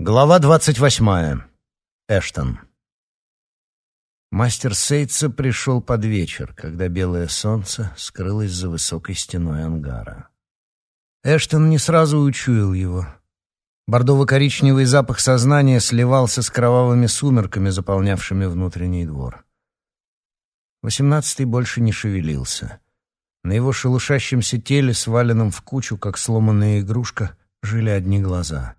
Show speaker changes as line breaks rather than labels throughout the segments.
Глава двадцать восьмая. Эштон. Мастер Сейтса пришел под вечер, когда белое солнце скрылось за высокой стеной ангара. Эштон не сразу учуял его. Бордово-коричневый запах сознания сливался с кровавыми сумерками, заполнявшими внутренний двор. Восемнадцатый больше не шевелился. На его шелушащемся теле, сваленном в кучу, как сломанная игрушка, жили одни глаза.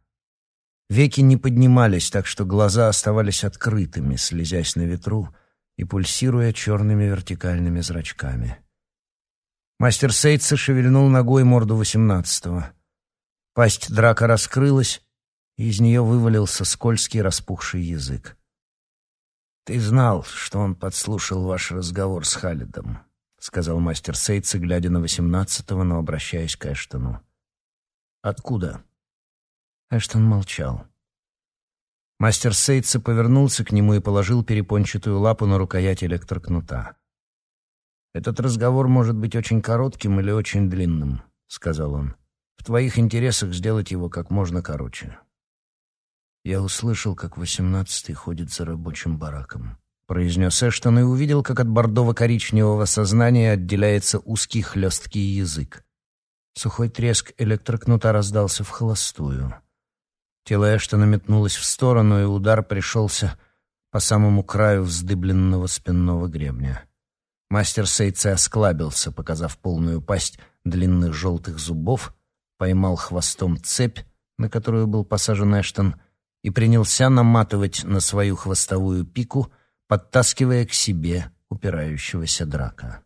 Веки не поднимались, так что глаза оставались открытыми, слезясь на ветру и пульсируя черными вертикальными зрачками. Мастер Сейтса шевельнул ногой морду восемнадцатого. Пасть драка раскрылась, и из нее вывалился скользкий распухший язык. «Ты знал, что он подслушал ваш разговор с Халидом», — сказал мастер Сейтса, глядя на восемнадцатого, но обращаясь к Эштону. «Откуда?» Эштон молчал. Мастер Сейтса повернулся к нему и положил перепончатую лапу на рукоять электрокнута. «Этот разговор может быть очень коротким или очень длинным», — сказал он. «В твоих интересах сделать его как можно короче». Я услышал, как восемнадцатый ходит за рабочим бараком. Произнес Эштон и увидел, как от бордово-коричневого сознания отделяется узкий хлесткий язык. Сухой треск электрокнута раздался в холостую. Тело Эштона метнулось в сторону, и удар пришелся по самому краю вздыбленного спинного гребня. Мастер Сейце осклабился, показав полную пасть длинных желтых зубов, поймал хвостом цепь, на которую был посажен Эштон, и принялся наматывать на свою хвостовую пику, подтаскивая к себе упирающегося драка.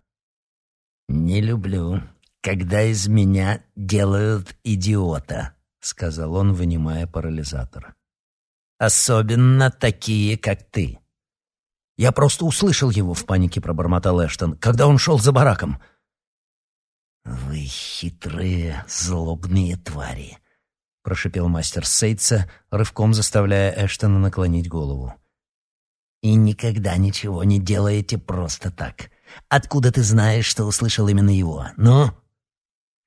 «Не люблю, когда из меня делают идиота», — сказал он, вынимая парализатор. «Особенно такие, как ты». «Я просто услышал его», — в панике пробормотал Эштон, «когда он шел за бараком». «Вы хитрые, злобные твари», — прошипел мастер Сейтса, рывком заставляя Эштона наклонить голову. «И никогда ничего не делаете просто так. Откуда ты знаешь, что услышал именно его? Ну?»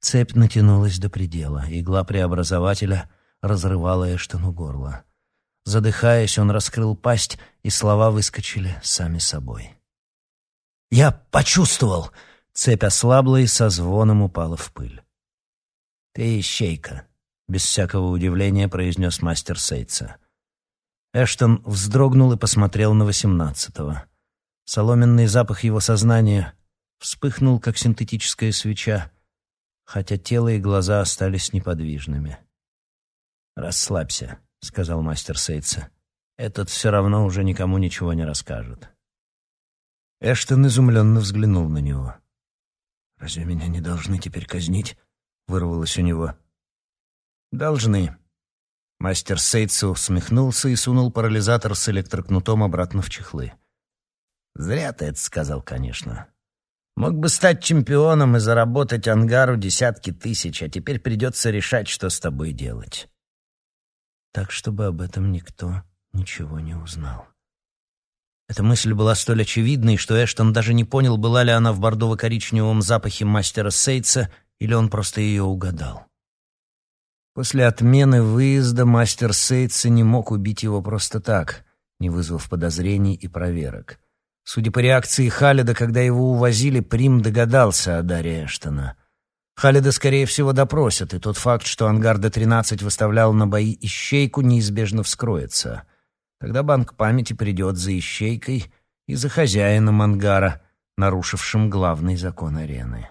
Цепь натянулась до предела. Игла преобразователя разрывала Эштону горло. Задыхаясь, он раскрыл пасть, и слова выскочили сами собой. «Я почувствовал!» Цепь ослабла и со звоном упала в пыль. «Ты ищейка», — без всякого удивления произнес мастер Сейтса. Эштон вздрогнул и посмотрел на восемнадцатого. Соломенный запах его сознания вспыхнул, как синтетическая свеча, хотя тело и глаза остались неподвижными. «Расслабься», — сказал мастер Сейтса. «Этот все равно уже никому ничего не расскажет». Эштон изумленно взглянул на него. «Разве меня не должны теперь казнить?» — вырвалось у него. «Должны». Мастер Сейтса усмехнулся и сунул парализатор с электрокнутом обратно в чехлы. «Зря ты это сказал, конечно. Мог бы стать чемпионом и заработать ангару десятки тысяч, а теперь придется решать, что с тобой делать. Так, чтобы об этом никто ничего не узнал. Эта мысль была столь очевидной, что Эштон даже не понял, была ли она в бордово-коричневом запахе мастера Сейтса, или он просто ее угадал. После отмены выезда мастер Сейтса не мог убить его просто так, не вызвав подозрений и проверок. Судя по реакции Халида, когда его увозили, Прим догадался о Даре Эштона. Халида, скорее всего, допросят, и тот факт, что Ангарда-13 выставлял на бои ищейку, неизбежно вскроется. Тогда банк памяти придет за ищейкой и за хозяином ангара, нарушившим главный закон арены.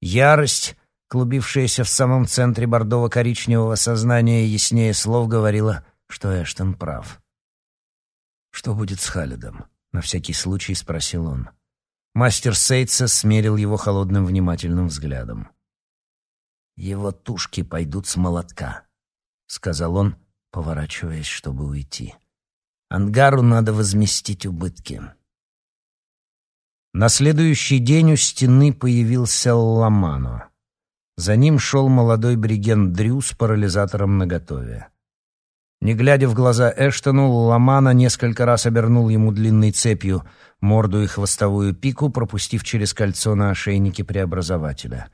Ярость, клубившаяся в самом центре бордово-коричневого сознания, яснее слов говорила, что Эштон прав. Что будет с Халидом? На всякий случай спросил он. Мастер Сейтса смерил его холодным внимательным взглядом. «Его тушки пойдут с молотка», — сказал он, поворачиваясь, чтобы уйти. «Ангару надо возместить убытки». На следующий день у стены появился Ламано. За ним шел молодой бригент Дрю с парализатором наготове. Не глядя в глаза Эштону, Ламана несколько раз обернул ему длинной цепью морду и хвостовую пику, пропустив через кольцо на ошейнике преобразователя.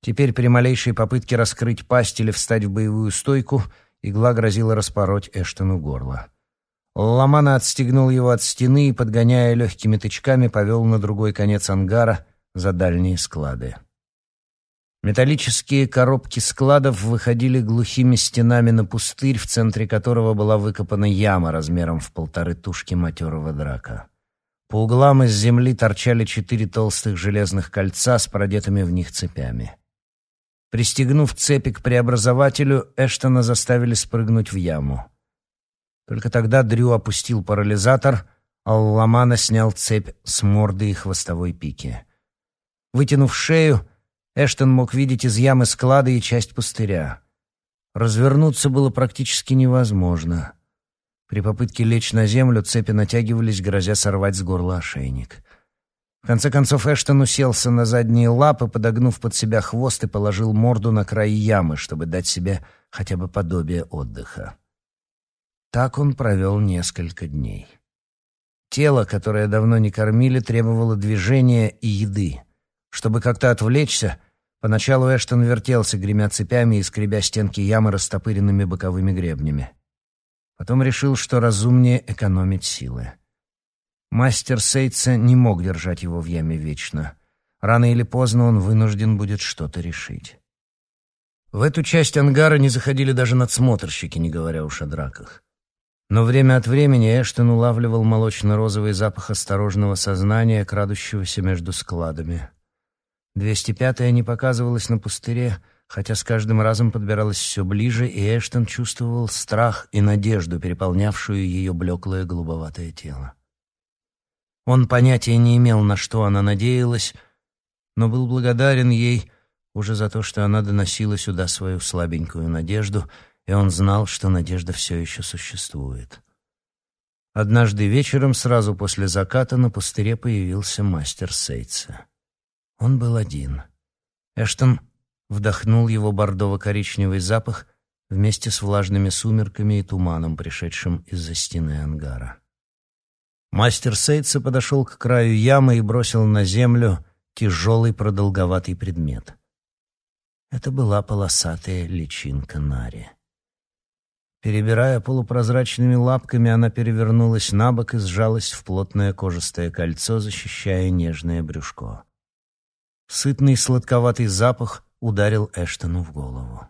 Теперь при малейшей попытке раскрыть пасть или встать в боевую стойку игла грозила распороть Эштону горло. Ламана отстегнул его от стены и, подгоняя легкими тычками, повел на другой конец ангара за дальние склады. Металлические коробки складов выходили глухими стенами на пустырь, в центре которого была выкопана яма размером в полторы тушки матерого драка. По углам из земли торчали четыре толстых железных кольца с продетыми в них цепями. Пристегнув цепи к преобразователю, Эштона заставили спрыгнуть в яму. Только тогда Дрю опустил парализатор, а Ламана снял цепь с морды и хвостовой пики. Вытянув шею, Эштон мог видеть из ямы склады и часть пустыря. Развернуться было практически невозможно. При попытке лечь на землю цепи натягивались, грозя сорвать с горла ошейник. В конце концов Эштон уселся на задние лапы, подогнув под себя хвост и положил морду на край ямы, чтобы дать себе хотя бы подобие отдыха. Так он провел несколько дней. Тело, которое давно не кормили, требовало движения и еды — чтобы как-то отвлечься, поначалу Эштон вертелся, гремя цепями и скребя стенки ямы растопыренными боковыми гребнями. Потом решил, что разумнее экономить силы. Мастер Сейтса не мог держать его в яме вечно. Рано или поздно он вынужден будет что-то решить. В эту часть ангара не заходили даже надсмотрщики, не говоря уж о драках. Но время от времени Эштон улавливал молочно-розовый запах осторожного сознания, крадущегося между складами. 205-я не показывалась на пустыре, хотя с каждым разом подбиралась все ближе, и Эштон чувствовал страх и надежду, переполнявшую ее блеклое голубоватое тело. Он понятия не имел, на что она надеялась, но был благодарен ей уже за то, что она доносила сюда свою слабенькую надежду, и он знал, что надежда все еще существует. Однажды вечером, сразу после заката, на пустыре появился мастер Сейтса. Он был один. Эштон вдохнул его бордово-коричневый запах вместе с влажными сумерками и туманом, пришедшим из-за стены ангара. Мастер Сейтса подошел к краю ямы и бросил на землю тяжелый продолговатый предмет. Это была полосатая личинка Нари. Перебирая полупрозрачными лапками, она перевернулась на бок и сжалась в плотное кожистое кольцо, защищая нежное брюшко. Сытный сладковатый запах ударил Эштону в голову.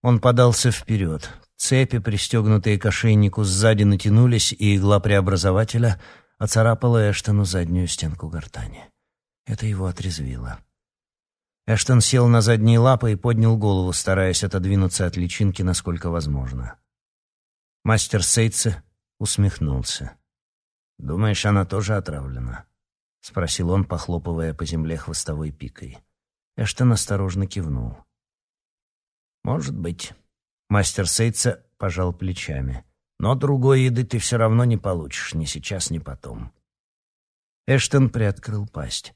Он подался вперед. Цепи, пристегнутые к ошейнику, сзади натянулись, и игла преобразователя оцарапала Эштону заднюю стенку гортани. Это его отрезвило. Эштон сел на задние лапы и поднял голову, стараясь отодвинуться от личинки насколько возможно. Мастер Сейтсе усмехнулся. «Думаешь, она тоже отравлена?» — спросил он, похлопывая по земле хвостовой пикой. Эштон осторожно кивнул. «Может быть». Мастер Сейтса пожал плечами. «Но другой еды ты все равно не получишь, ни сейчас, ни потом». Эштон приоткрыл пасть.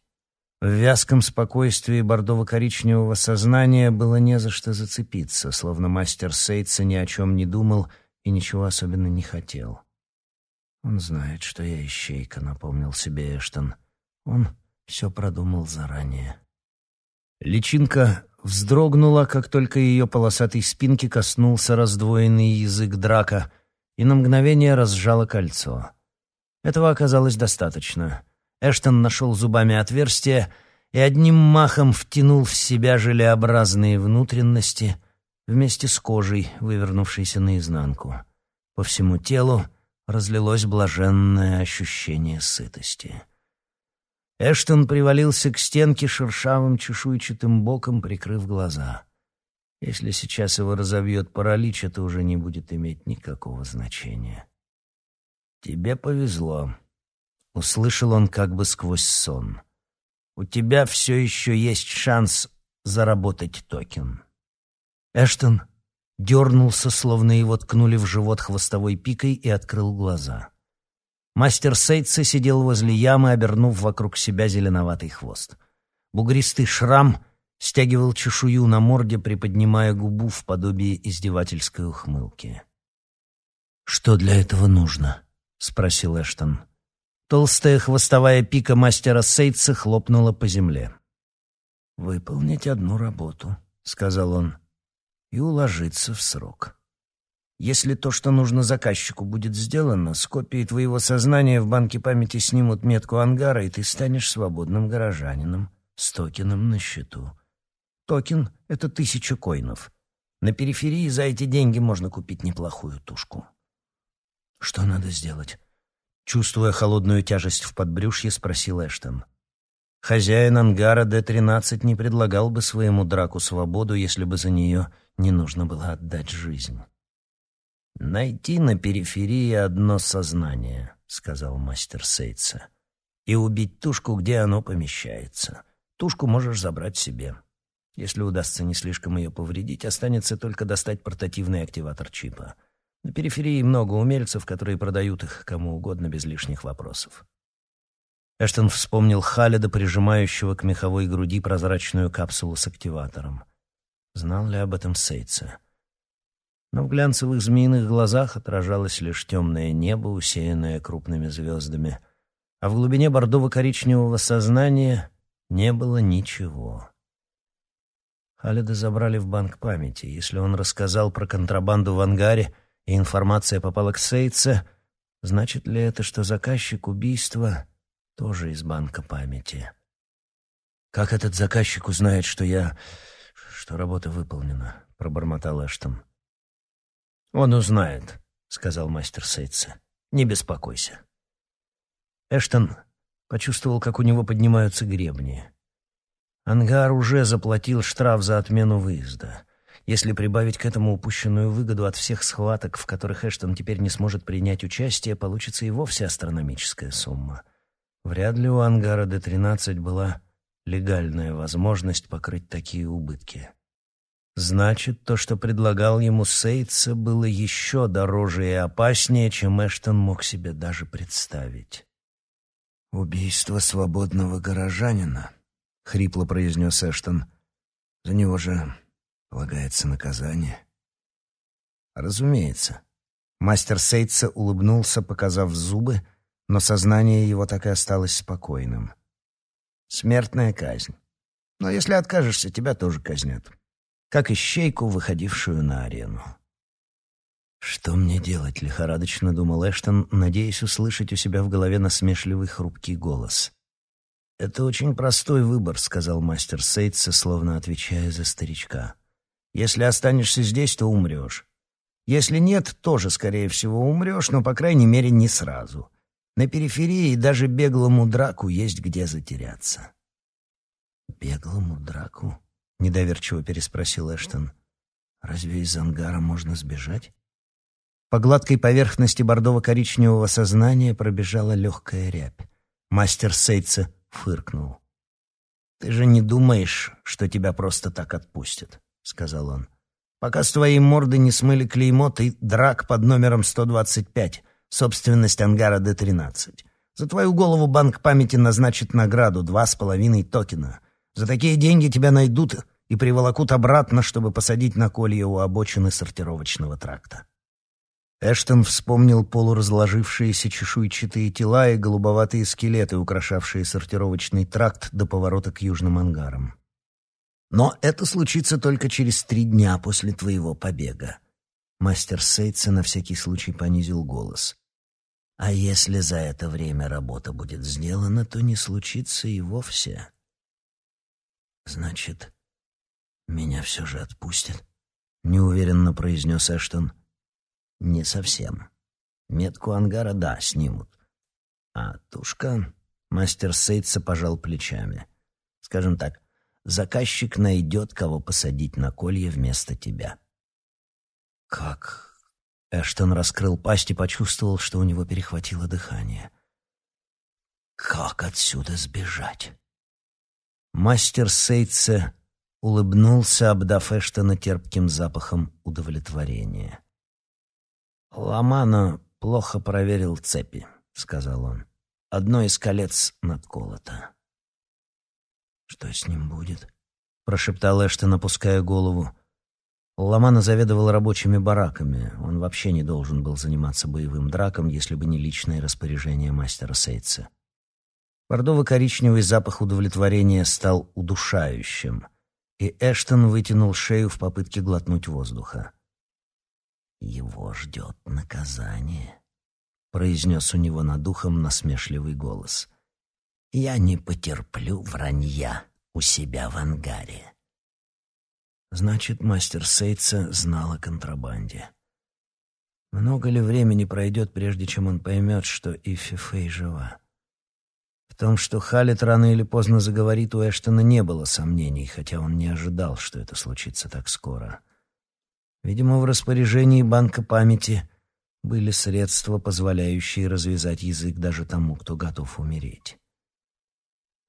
В вязком спокойствии бордово-коричневого сознания было не за что зацепиться, словно мастер Сейтса ни о чем не думал и ничего особенно не хотел. «Он знает, что я ищейка», — напомнил себе Эштон. Он все продумал заранее. Личинка вздрогнула, как только ее полосатой спинки коснулся раздвоенный язык драка, и на мгновение разжала кольцо. Этого оказалось достаточно. Эштон нашел зубами отверстие и одним махом втянул в себя желеобразные внутренности вместе с кожей, вывернувшейся наизнанку. По всему телу разлилось блаженное ощущение сытости. Эштон привалился к стенке шершавым чешуйчатым боком, прикрыв глаза. Если сейчас его разовьет паралич, это уже не будет иметь никакого значения. «Тебе повезло», — услышал он как бы сквозь сон. «У тебя все еще есть шанс заработать токен». Эштон дернулся, словно его ткнули в живот хвостовой пикой, и открыл глаза. Мастер Сейтса сидел возле ямы, обернув вокруг себя зеленоватый хвост. Бугристый шрам стягивал чешую на морде, приподнимая губу в подобии издевательской ухмылки. «Что для этого нужно?» — спросил Эштон. Толстая хвостовая пика мастера Сейтса хлопнула по земле. «Выполнить одну работу», — сказал он, — «и уложиться в срок». Если то, что нужно заказчику, будет сделано, с копией твоего сознания в банке памяти снимут метку ангара, и ты станешь свободным горожанином с токеном на счету. Токен — это тысяча коинов. На периферии за эти деньги можно купить неплохую тушку. Что надо сделать? Чувствуя холодную тяжесть в подбрюшье, спросил Эштон. Хозяин ангара Д-13 не предлагал бы своему драку свободу, если бы за нее не нужно было отдать жизнь. «Найти на периферии одно сознание», — сказал мастер Сейтса, «и убить тушку, где оно помещается. Тушку можешь забрать себе. Если удастся не слишком ее повредить, останется только достать портативный активатор чипа. На периферии много умельцев, которые продают их кому угодно без лишних вопросов». Эштон вспомнил Халида, прижимающего к меховой груди прозрачную капсулу с активатором. Знал ли об этом Сейтса? Но в глянцевых змеиных глазах отражалось лишь темное небо, усеянное крупными звездами, а в глубине бордово-коричневого сознания не было ничего. Халида забрали в банк памяти. Если он рассказал про контрабанду в ангаре, и информация попала к Сейтсе, значит ли это, что заказчик убийства тоже из банка памяти? «Как этот заказчик узнает, что я... что работа выполнена?» — пробормотал Эштон. «Он узнает», — сказал мастер Сейтса. «Не беспокойся». Эштон почувствовал, как у него поднимаются гребни. Ангар уже заплатил штраф за отмену выезда. Если прибавить к этому упущенную выгоду от всех схваток, в которых Эштон теперь не сможет принять участие, получится и вовсе астрономическая сумма. Вряд ли у ангара Д-13 была легальная возможность покрыть такие убытки. Значит, то, что предлагал ему Сейтса, было еще дороже и опаснее, чем Эштон мог себе даже представить. «Убийство свободного горожанина», — хрипло произнес Эштон. «За него же полагается наказание». «Разумеется». Мастер Сейтса улыбнулся, показав зубы, но сознание его так и осталось спокойным. «Смертная казнь. Но если откажешься, тебя тоже казнят как ищейку, выходившую на арену. «Что мне делать?» — лихорадочно думал Эштон, надеясь услышать у себя в голове насмешливый хрупкий голос. «Это очень простой выбор», — сказал мастер Сейтса, словно отвечая за старичка. «Если останешься здесь, то умрешь. Если нет, тоже, скорее всего, умрешь, но, по крайней мере, не сразу. На периферии даже беглому драку есть где затеряться». «Беглому драку?» — недоверчиво переспросил Эштон. «Разве из ангара можно сбежать?» По гладкой поверхности бордово-коричневого сознания пробежала легкая рябь. Мастер Сейтса фыркнул. «Ты же не думаешь, что тебя просто так отпустят?» — сказал он. «Пока с твоей морды не смыли клеймо, ты драк под номером 125, собственность ангара Д-13. За твою голову банк памяти назначит награду — два с половиной токена. За такие деньги тебя найдут и приволокут обратно, чтобы посадить на колье у обочины сортировочного тракта. Эштон вспомнил полуразложившиеся чешуйчатые тела и голубоватые скелеты, украшавшие сортировочный тракт до поворота к южным ангарам. «Но это случится только через три дня после твоего побега». Мастер Сейтса на всякий случай понизил голос. «А если за это время работа будет сделана, то не случится и вовсе». «Значит, меня все же отпустят?» — неуверенно произнес Эштон. «Не совсем. Метку ангара, да, снимут. А тушка...» — мастер Сейтса пожал плечами. «Скажем так, заказчик найдет, кого посадить на колье вместо тебя». «Как?» Эштон раскрыл пасть и почувствовал, что у него перехватило дыхание. «Как отсюда сбежать?» Мастер Сейтсе улыбнулся, обдав Эштона терпким запахом удовлетворения. «Ламано плохо проверил цепи», — сказал он. «Одно из колец надколото». «Что с ним будет?» — прошептал Эштон, опуская голову. Ламана заведовал рабочими бараками. Он вообще не должен был заниматься боевым драком, если бы не личное распоряжение мастера Сейтса. Бордово-коричневый запах удовлетворения стал удушающим, и Эштон вытянул шею в попытке глотнуть воздуха. его ждет наказание», — произнес у него над духом насмешливый голос. «Я не потерплю вранья у себя в ангаре». Значит, мастер Сейтса знал о контрабанде. Много ли времени пройдет, прежде чем он поймет, что Ифи Фэй жива? В том, что Халет рано или поздно заговорит, у Эштона не было сомнений, хотя он не ожидал, что это случится так скоро. Видимо, в распоряжении банка памяти были средства, позволяющие развязать язык даже тому, кто готов умереть.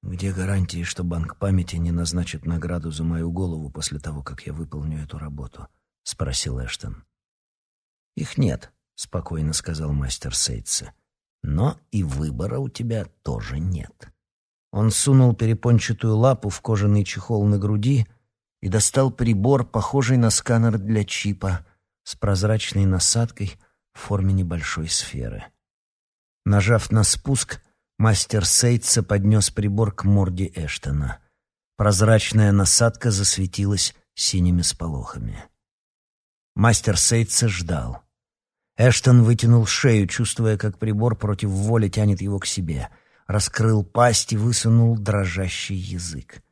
Где гарантии, что банк памяти не назначит награду за мою голову после того, как я выполню эту работу? — спросил Эштон. «Их нет», — спокойно сказал мастер Сейтса. «Но и выбора у тебя тоже нет». Он сунул перепончатую лапу в кожаный чехол на груди и достал прибор, похожий на сканер для чипа, с прозрачной насадкой в форме небольшой сферы. Нажав на спуск, мастер Сейтса поднес прибор к морде Эштона. Прозрачная насадка засветилась синими сполохами. Мастер Сейтса ждал. Эштон вытянул шею, чувствуя, как прибор против воли тянет его к себе. Раскрыл пасть и высунул дрожащий язык.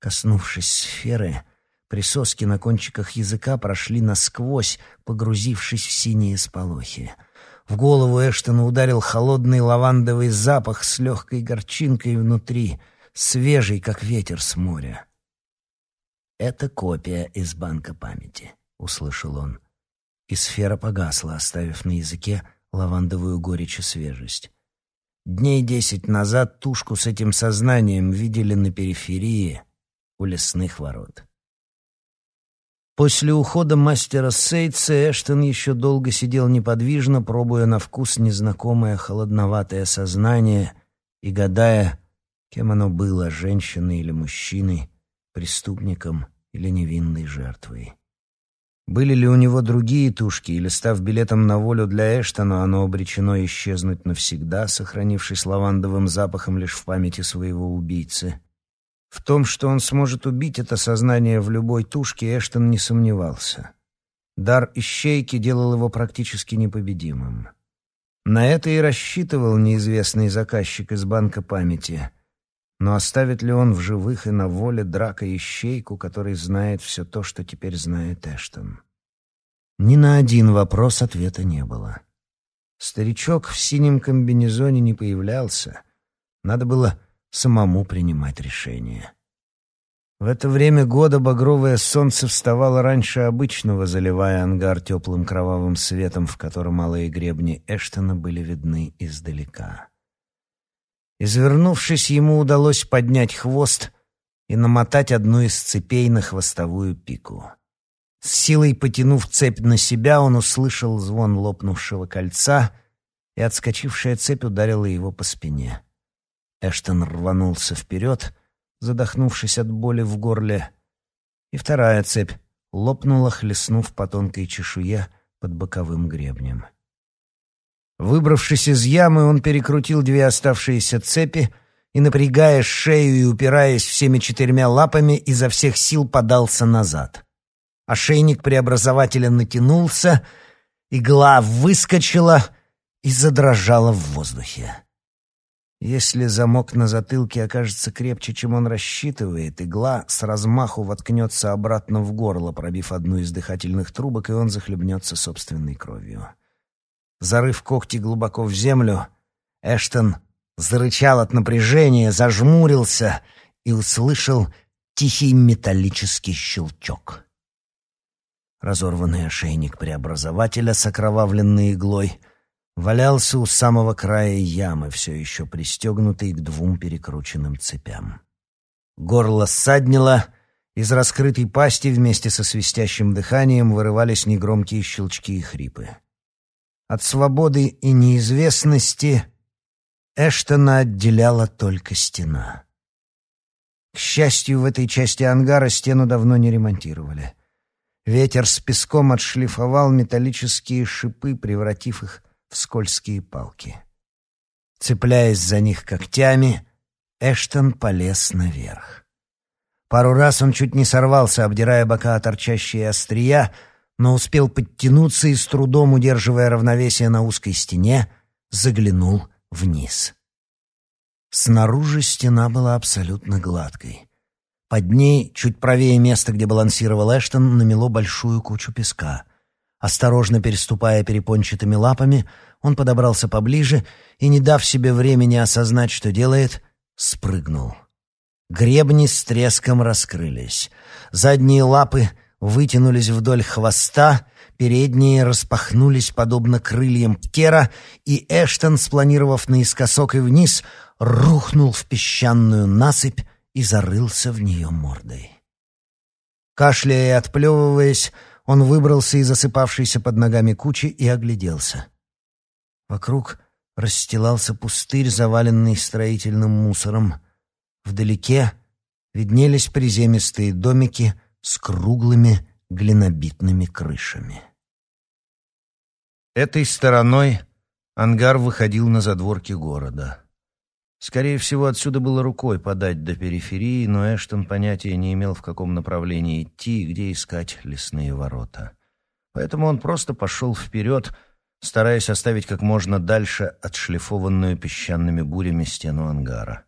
Коснувшись сферы, присоски на кончиках языка прошли насквозь, погрузившись в синие сполохи. В голову Эштона ударил холодный лавандовый запах с легкой горчинкой внутри, свежий, как ветер с моря. «Это копия из банка памяти», — услышал он. И сфера погасла, оставив на языке лавандовую горечь и свежесть. Дней десять назад тушку с этим сознанием видели на периферии у лесных ворот. После ухода мастера Сейтса Эштон еще долго сидел неподвижно, пробуя на вкус незнакомое холодноватое сознание и гадая, кем оно было, женщиной или мужчиной, преступником или невинной жертвой. Были ли у него другие тушки, или, став билетом на волю для Эштона, оно обречено исчезнуть навсегда, сохранившись лавандовым запахом лишь в памяти своего убийцы? В том, что он сможет убить это сознание в любой тушке, Эштон не сомневался. Дар ищейки делал его практически непобедимым. На это и рассчитывал неизвестный заказчик из банка памяти. Но оставит ли он в живых и на воле драка ищейку, который знает все то, что теперь знает Эштон? Ни на один вопрос ответа не было. Старичок в синем комбинезоне не появлялся. Надо было самому принимать решение. В это время года багровое солнце вставало раньше обычного, заливая ангар теплым кровавым светом, в котором малые гребни Эштона были видны издалека. Извернувшись, ему удалось поднять хвост и намотать одну из цепей на хвостовую пику. С силой потянув цепь на себя, он услышал звон лопнувшего кольца, и отскочившая цепь ударила его по спине. Эштон рванулся вперед, задохнувшись от боли в горле, и вторая цепь лопнула, хлестнув по тонкой чешуе под боковым гребнем. Выбравшись из ямы, он перекрутил две оставшиеся цепи и, напрягая шею и упираясь всеми четырьмя лапами, изо всех сил подался назад. Ошейник преобразователя натянулся, игла выскочила и задрожала в воздухе. Если замок на затылке окажется крепче, чем он рассчитывает, игла с размаху воткнется обратно в горло, пробив одну из дыхательных трубок, и он захлебнется собственной кровью. Зарыв когти глубоко в землю, Эштон зарычал от напряжения, зажмурился и услышал тихий металлический щелчок. Разорванный ошейник преобразователя с окровавленной иглой — валялся у самого края ямы, все еще пристегнутый к двум перекрученным цепям. Горло ссаднило, из раскрытой пасти вместе со свистящим дыханием вырывались негромкие щелчки и хрипы. От свободы и неизвестности Эштона отделяла только стена. К счастью, в этой части ангара стену давно не ремонтировали. Ветер с песком отшлифовал металлические шипы, превратив их в скользкие палки. Цепляясь за них когтями, Эштон полез наверх. Пару раз он чуть не сорвался, обдирая бока торчащие острия, но успел подтянуться и, с трудом удерживая равновесие на узкой стене, заглянул вниз. Снаружи стена была абсолютно гладкой. Под ней, чуть правее места, где балансировал Эштон, намело большую кучу песка. Осторожно переступая перепончатыми лапами, он подобрался поближе и, не дав себе времени осознать, что делает, спрыгнул. Гребни с треском раскрылись. Задние лапы вытянулись вдоль хвоста, передние распахнулись подобно крыльям птера, и Эштон, спланировав наискосок и вниз, рухнул в песчаную насыпь и зарылся в нее мордой. Кашляя и отплевываясь, он выбрался из засыпавшейся под ногами кучи и огляделся. Вокруг расстилался пустырь, заваленный строительным мусором. Вдалеке виднелись приземистые домики с круглыми глинобитными крышами. Этой стороной ангар выходил на задворки города. Скорее всего, отсюда было рукой подать до периферии, но Эштон понятия не имел, в каком направлении идти и где искать лесные ворота. Поэтому он просто пошел вперед, стараясь оставить как можно дальше отшлифованную песчаными бурями стену ангара.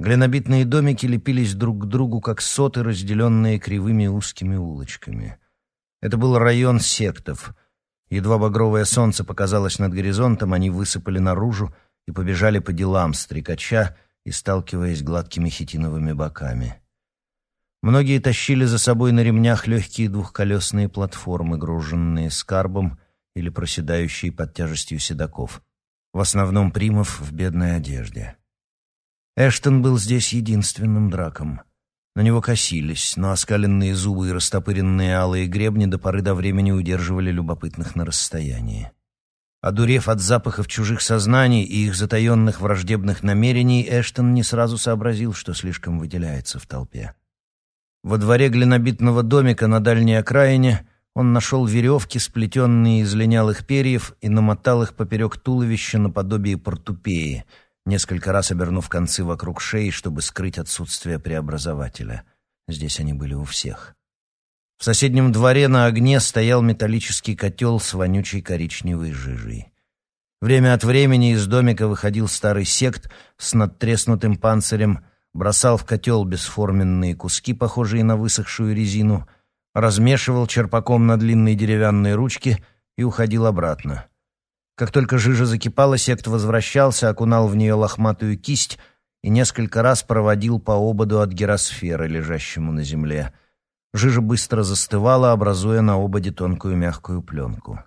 Глинобитные домики лепились друг к другу, как соты, разделенные кривыми узкими улочками. Это был район сектов. Едва багровое солнце показалось над горизонтом, они высыпали наружу и побежали по делам, стрекача и сталкиваясь гладкими хитиновыми боками. Многие тащили за собой на ремнях легкие двухколесные платформы, груженные скарбом или проседающие под тяжестью седаков, в основном примов в бедной одежде. Эштон был здесь единственным драком. На него косились, но оскаленные зубы и растопыренные алые гребни до поры до времени удерживали любопытных на расстоянии. Одурев от запахов чужих сознаний и их затаенных враждебных намерений, Эштон не сразу сообразил, что слишком выделяется в толпе. Во дворе глинобитного домика на дальней окраине он нашел веревки, сплетенные из линялых перьев, и намотал их поперек туловища наподобие портупеи, несколько раз обернув концы вокруг шеи, чтобы скрыть отсутствие преобразователя. Здесь они были у всех. В соседнем дворе на огне стоял металлический котел с вонючей коричневой жижей. Время от времени из домика выходил старый сект с надтреснутым панцирем, бросал в котел бесформенные куски, похожие на высохшую резину — размешивал черпаком на длинной деревянной ручке и уходил обратно. Как только жижа закипала, сект возвращался, окунал в нее лохматую кисть и несколько раз проводил по ободу от гиросферы, лежащему на земле. Жижа быстро застывала, образуя на ободе тонкую мягкую пленку.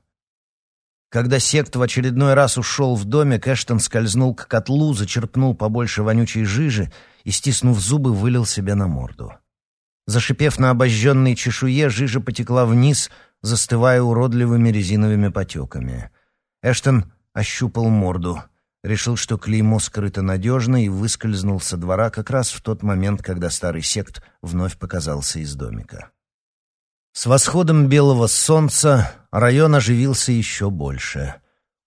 Когда сект в очередной раз ушел в домик, Эштон скользнул к котлу, зачерпнул побольше вонючей жижи и, стиснув зубы, вылил себе на морду. Зашипев на обожженной чешуе, жижа потекла вниз, застывая уродливыми резиновыми потеками. Эштон ощупал морду, решил, что клеймо скрыто надежно, и выскользнул со двора как раз в тот момент, когда старый сект вновь показался из домика. С восходом белого солнца район оживился еще больше.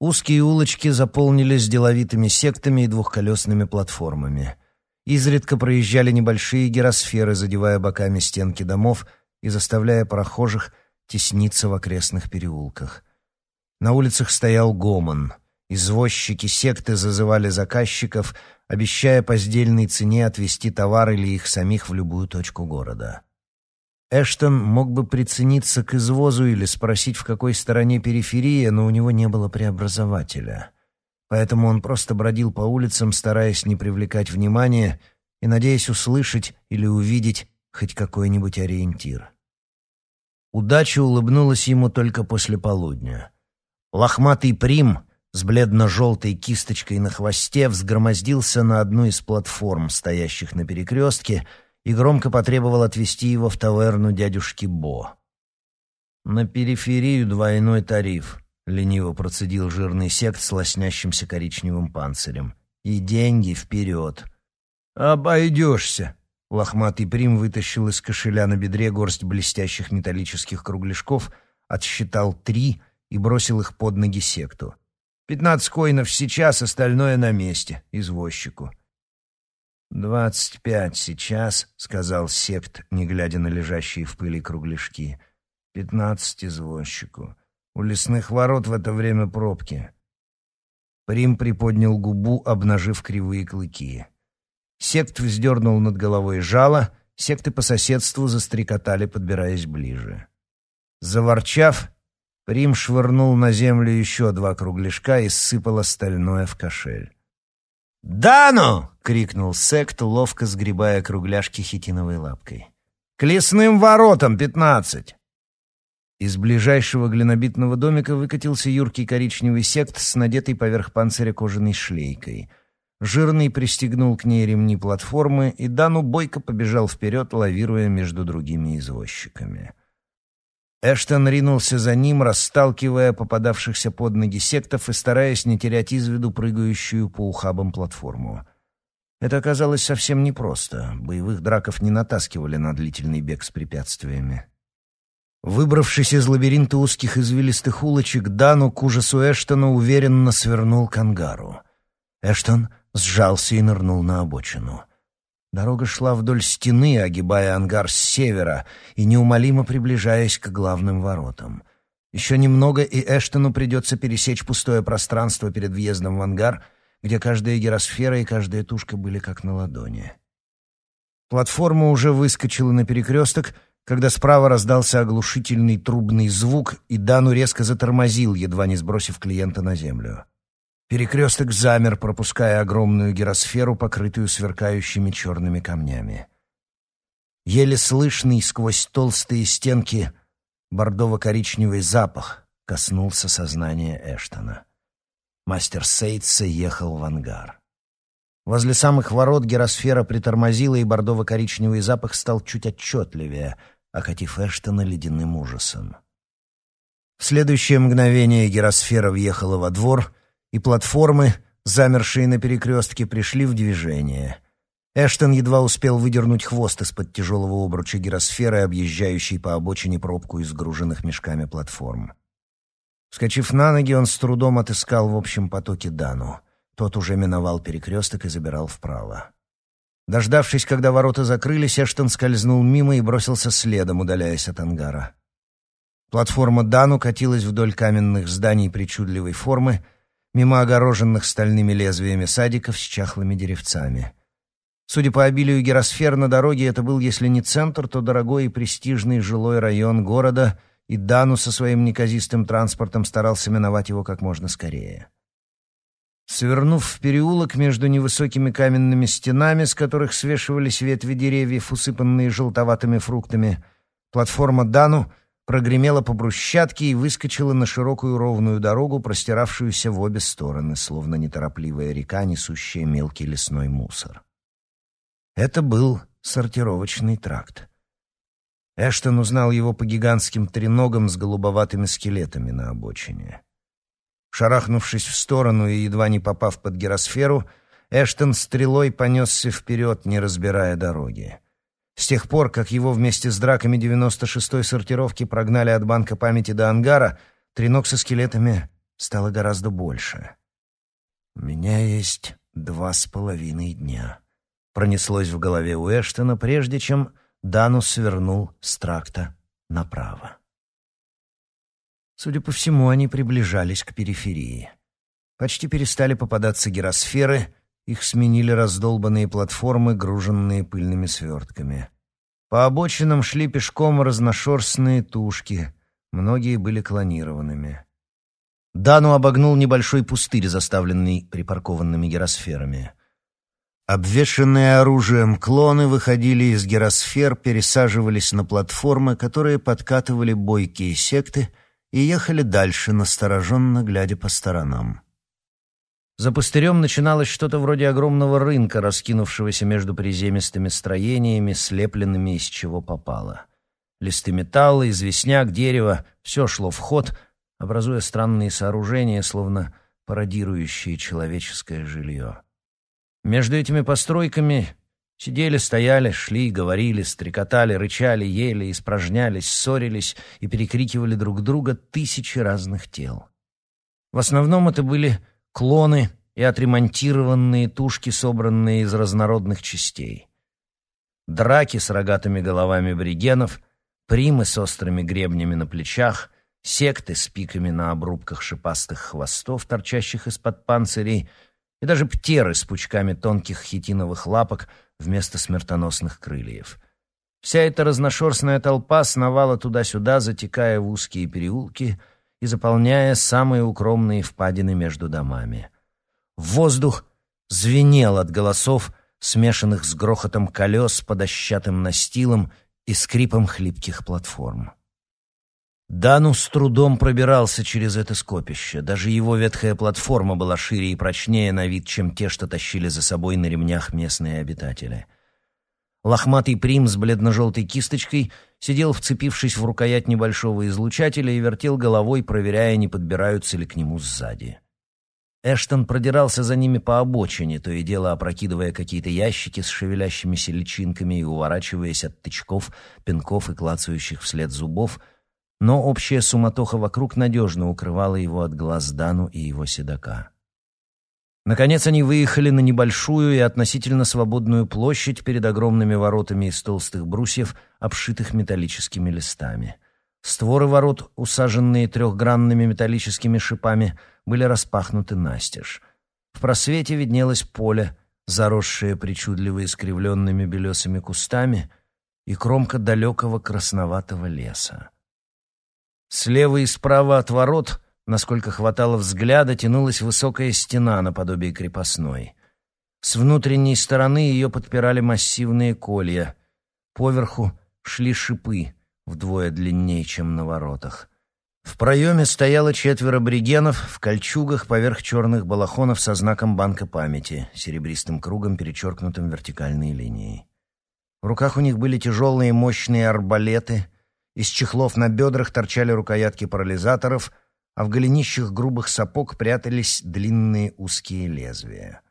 Узкие улочки заполнились деловитыми сектами и двухколесными платформами — Изредка проезжали небольшие гиросферы, задевая боками стенки домов и заставляя прохожих тесниться в окрестных переулках. На улицах стоял гомон. Извозчики секты зазывали заказчиков, обещая по сдельной цене отвезти товар или их самих в любую точку города. Эштон мог бы прицениться к извозу или спросить, в какой стороне периферия, но у него не было преобразователя поэтому он просто бродил по улицам, стараясь не привлекать внимания и надеясь услышать или увидеть хоть какой-нибудь ориентир. Удача улыбнулась ему только после полудня. Лохматый прим с бледно-желтой кисточкой на хвосте взгромоздился на одну из платформ, стоящих на перекрестке, и громко потребовал отвезти его в таверну дядюшки Бо. «На периферию двойной тариф», — лениво процедил жирный сект с лоснящимся коричневым панцирем. «И деньги вперед!» «Обойдешься!» Лохматый прим вытащил из кошеля на бедре горсть блестящих металлических кругляшков, отсчитал три и бросил их под ноги секту. «Пятнадцать коинов сейчас, остальное на месте, извозчику». «Двадцать пять сейчас», — сказал сект, не глядя на лежащие в пыли кругляшки. Пятнадцать извозчику. У лесных ворот в это время пробки. Прим приподнял губу, обнажив кривые клыки. Сект вздернул над головой жало, секты по соседству застрекотали, подбираясь ближе. Заворчав, Прим швырнул на землю еще два кругляшка и сыпал остальное в кошель. «Да ну!» — крикнул Сект, ловко сгребая кругляшки хитиновой лапкой. «К лесным воротам пятнадцать!» Из ближайшего глинобитного домика выкатился юркий коричневый сект с надетой поверх панциря кожаной шлейкой. Жирный пристегнул к ней ремни платформы, и Дану бойко побежал вперед, лавируя между другими извозчиками. Эштон ринулся за ним, расталкивая попадавшихся под ноги сектов и стараясь не терять из виду прыгающую по ухабам платформу. Это оказалось совсем непросто. Боевых драков не натаскивали на длительный бег с препятствиями. Выбравшись из лабиринта узких извилистых улочек, Дану к ужасу Эштона уверенно свернул к ангару. Эштон сжался и нырнул на обочину — Дорога шла вдоль стены, огибая ангар с севера и неумолимо приближаясь к главным воротам. Еще немного, и Эштону придется пересечь пустое пространство перед въездом в ангар, где каждая гиросфера и каждая тушка были как на ладони. Платформа уже выскочила на перекресток, когда справа раздался оглушительный трубный звук, и Дану резко затормозил, едва не сбросив клиента на землю. Перекресток замер, пропуская огромную гиросферу, покрытую сверкающими черными камнями. Еле слышный сквозь толстые стенки бордово-коричневый запах коснулся сознания Эштона. Мастер Сейтса ехал в ангар. Возле самых ворот гиросфера притормозила, и бордово-коричневый запах стал чуть отчетливее, окатив Эштона ледяным ужасом. В следующее мгновение гиросфера въехала во двор — и платформы, замершие на перекрестке, пришли в движение. Эштон едва успел выдернуть хвост из-под тяжелого обруча гиросферы, объезжающей по обочине пробку из груженных мешками платформ. Вскочив на ноги, он с трудом отыскал в общем потоке Дану. Тот уже миновал перекресток и забирал вправо. Дождавшись, когда ворота закрылись, Эштон скользнул мимо и бросился следом, удаляясь от ангара. Платформа Дану катилась вдоль каменных зданий причудливой формы, мимо огороженных стальными лезвиями садиков с чахлыми деревцами. Судя по обилию гиросфер на дороге, это был, если не центр, то дорогой и престижный жилой район города, и Дану со своим неказистым транспортом старался миновать его как можно скорее. Свернув в переулок между невысокими каменными стенами, с которых свешивались ветви деревьев, усыпанные желтоватыми фруктами, платформа Дану — прогремела по брусчатке и выскочила на широкую ровную дорогу, простиравшуюся в обе стороны, словно неторопливая река, несущая мелкий лесной мусор. Это был сортировочный тракт. Эштон узнал его по гигантским треногам с голубоватыми скелетами на обочине. Шарахнувшись в сторону и едва не попав под гиросферу, Эштон стрелой понесся вперед, не разбирая дороги. С тех пор, как его вместе с драками 96-й сортировки прогнали от банка памяти до ангара, треног со скелетами стало гораздо больше. «У меня есть два с половиной дня», — пронеслось в голове у Эштона, прежде чем Данус свернул с тракта направо. Судя по всему, они приближались к периферии. Почти перестали попадаться гиросферы — их сменили раздолбанные платформы, груженные пыльными свертками. По обочинам шли пешком разношерстные тушки, многие были клонированными. Дану обогнул небольшой пустырь, заставленный припаркованными гиросферами. Обвешанные оружием клоны выходили из гиросфер, пересаживались на платформы, которые подкатывали бойкие секты и ехали дальше, настороженно глядя по сторонам. За пустырем начиналось что-то вроде огромного рынка, раскинувшегося между приземистыми строениями, слепленными из чего попало. Листы металла, известняк, дерево — все шло в ход, образуя странные сооружения, словно пародирующие человеческое жилье. Между этими постройками сидели, стояли, шли, говорили, стрекотали, рычали, ели, испражнялись, ссорились и перекрикивали друг друга тысячи разных тел. В основном это были клоны и отремонтированные тушки, собранные из разнородных частей. Драки с рогатыми головами бригенов, примы с острыми гребнями на плечах, секты с пиками на обрубках шипастых хвостов, торчащих из-под панцирей, и даже птеры с пучками тонких хитиновых лапок вместо смертоносных крыльев. Вся эта разношерстная толпа сновала туда-сюда, затекая в узкие переулки и заполняя самые укромные впадины между домами. Воздух звенел от голосов, смешанных с грохотом колес по дощатым настилам и скрипом хлипких платформ. Дану с трудом пробирался через это скопище. Даже его ветхая платформа была шире и прочнее на вид, чем те, что тащили за собой на ремнях местные обитатели. Лохматый прим с бледно-желтой кисточкой сидел, вцепившись в рукоять небольшого излучателя и вертел головой, проверяя, не подбираются ли к нему сзади. Эштон продирался за ними по обочине, то и дело опрокидывая какие-то ящики с шевелящимися личинками и уворачиваясь от тычков, пинков и клацающих вслед зубов — но общая суматоха вокруг надежно укрывала его от глаз Дану и его седока. Наконец они выехали на небольшую и относительно свободную площадь перед огромными воротами из толстых брусьев, обшитых металлическими листами. Створы ворот, усаженные трехгранными металлическими шипами, были распахнуты настежь. В просвете виднелось поле, заросшее причудливо искривленными белесыми кустами, и кромка далекого красноватого леса. Слева и справа от ворот, насколько хватало взгляда, тянулась высокая стена наподобие крепостной. С внутренней стороны ее подпирали массивные колья. Поверху шли шипы, вдвое длиннее, чем на воротах. В проеме стояло четверо бригенов в кольчугах поверх черных балахонов со знаком банка памяти, серебристым кругом, перечеркнутым вертикальной линией. В руках у них были тяжелые мощные арбалеты — из чехлов на бедрах торчали рукоятки парализаторов, а в голенищах грубых сапог прятались длинные узкие лезвия.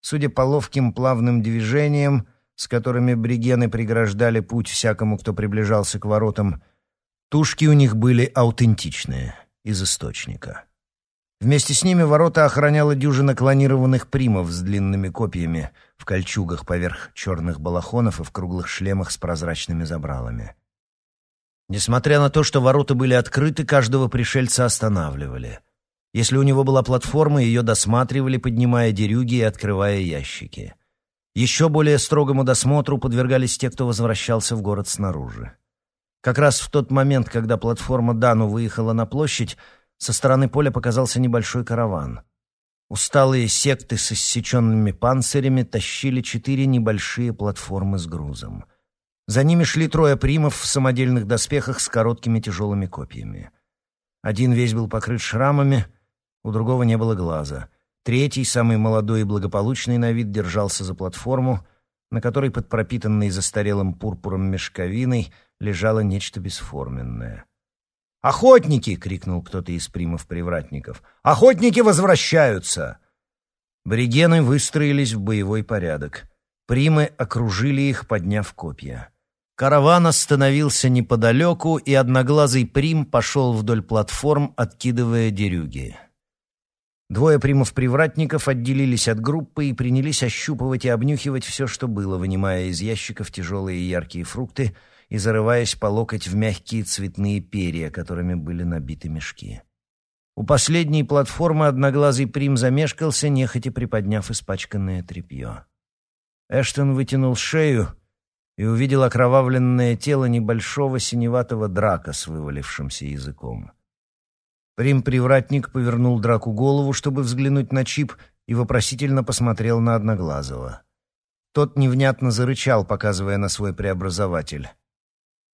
Судя по ловким плавным движениям, с которыми бригены преграждали путь всякому, кто приближался к воротам, тушки у них были аутентичные, из источника. Вместе с ними ворота охраняла дюжина клонированных примов с длинными копьями в кольчугах поверх черных балахонов и в круглых шлемах с прозрачными забралами. Несмотря на то, что ворота были открыты, каждого пришельца останавливали. Если у него была платформа, ее досматривали, поднимая дерюги и открывая ящики. Еще более строгому досмотру подвергались те, кто возвращался в город снаружи. Как раз в тот момент, когда платформа Дану выехала на площадь, со стороны поля показался небольшой караван. Усталые секты с иссеченными панцирями тащили четыре небольшие платформы с грузом — за ними шли трое примов в самодельных доспехах с короткими тяжелыми копьями. Один весь был покрыт шрамами, у другого не было глаза. Третий, самый молодой и благополучный на вид, держался за платформу, на которой под пропитанной застарелым пурпуром мешковиной лежало нечто бесформенное. «Охотники!» — крикнул кто-то из примов-привратников. «Охотники возвращаются!» Бригены выстроились в боевой порядок. Примы окружили их, подняв копья. Караван остановился неподалеку, и одноглазый Прим пошел вдоль платформ, откидывая дерюги. Двое примов-привратников отделились от группы и принялись ощупывать и обнюхивать все, что было, вынимая из ящиков тяжелые и яркие фрукты и зарываясь по локоть в мягкие цветные перья, которыми были набиты мешки. У последней платформы одноглазый Прим замешкался, нехотя приподняв испачканное тряпье. Эштон вытянул шею и увидел окровавленное тело небольшого синеватого драка с вывалившимся языком. Прим-привратник повернул драку голову, чтобы взглянуть на чип, и вопросительно посмотрел на Одноглазого. Тот невнятно зарычал, показывая на свой преобразователь.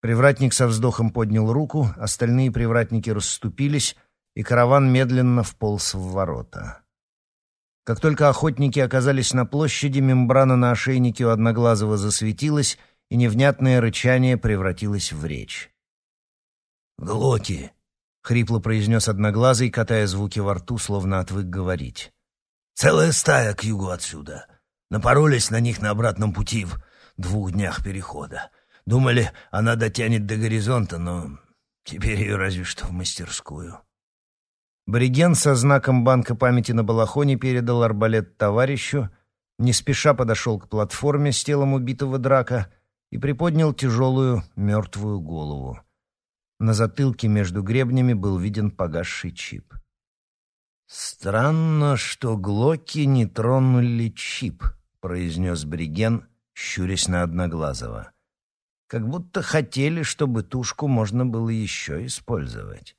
Привратник со вздохом поднял руку, остальные привратники расступились, и караван медленно вполз в ворота. Как только охотники оказались на площади, мембрана на ошейнике у Одноглазого засветилась, и невнятное рычание превратилось в речь. «Глоки!» — хрипло произнес Одноглазый, катая звуки во рту, словно отвык говорить. «Целая стая к югу отсюда. Напоролись на них на обратном пути в двух днях перехода. Думали, она дотянет до горизонта, но теперь ее разве что в мастерскую». Бриген со знаком банка памяти на балахоне передал арбалет товарищу, не спеша подошел к платформе с телом убитого драка — и приподнял тяжелую мертвую голову. На затылке между гребнями был виден погасший чип. «Странно, что Глоки не тронули чип», — произнес Бриген, щурясь на Одноглазого. «Как будто хотели, чтобы тушку можно было еще использовать».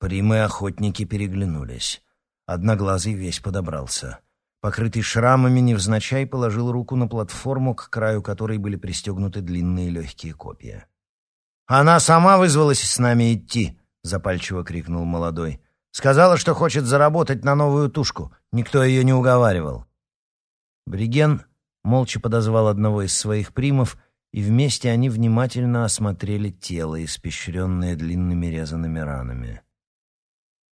Примы охотники переглянулись. Одноглазый весь подобрался. Покрытый шрамами, невзначай положил руку на платформу, к краю которой были пристегнуты длинные легкие копья. «Она сама вызвалась с нами идти!» — запальчиво крикнул молодой. «Сказала, что хочет заработать на новую тушку. Никто ее не уговаривал». Бриген молча подозвал одного из своих примов, и вместе они внимательно осмотрели тело, испещренное длинными резанными ранами.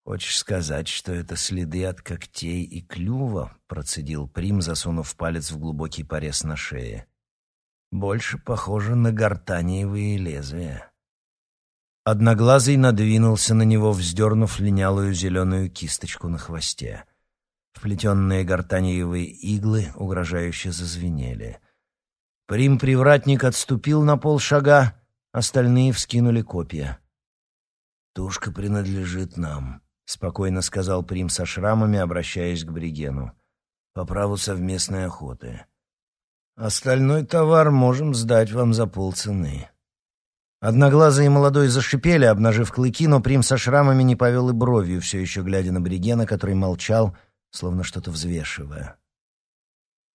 «Хочешь сказать, что это следы от когтей и клюва?» — процедил Прим, засунув палец в глубокий порез на шее. «Больше похоже на гортаниевые лезвия». Одноглазый надвинулся на него, вздернув линялую зеленую кисточку на хвосте. Вплетенные гортаниевые иглы угрожающе зазвенели. Прим-привратник отступил на полшага, остальные вскинули копья. «Тушка принадлежит нам», — спокойно сказал Прим со шрамами, обращаясь к Бригену. «По праву совместной охоты. Остальной товар можем сдать вам за полцены». Одноглазый и молодой зашипели, обнажив клыки, но Прим со шрамами не повел и бровью, все еще глядя на Бригена, который молчал, словно что-то взвешивая.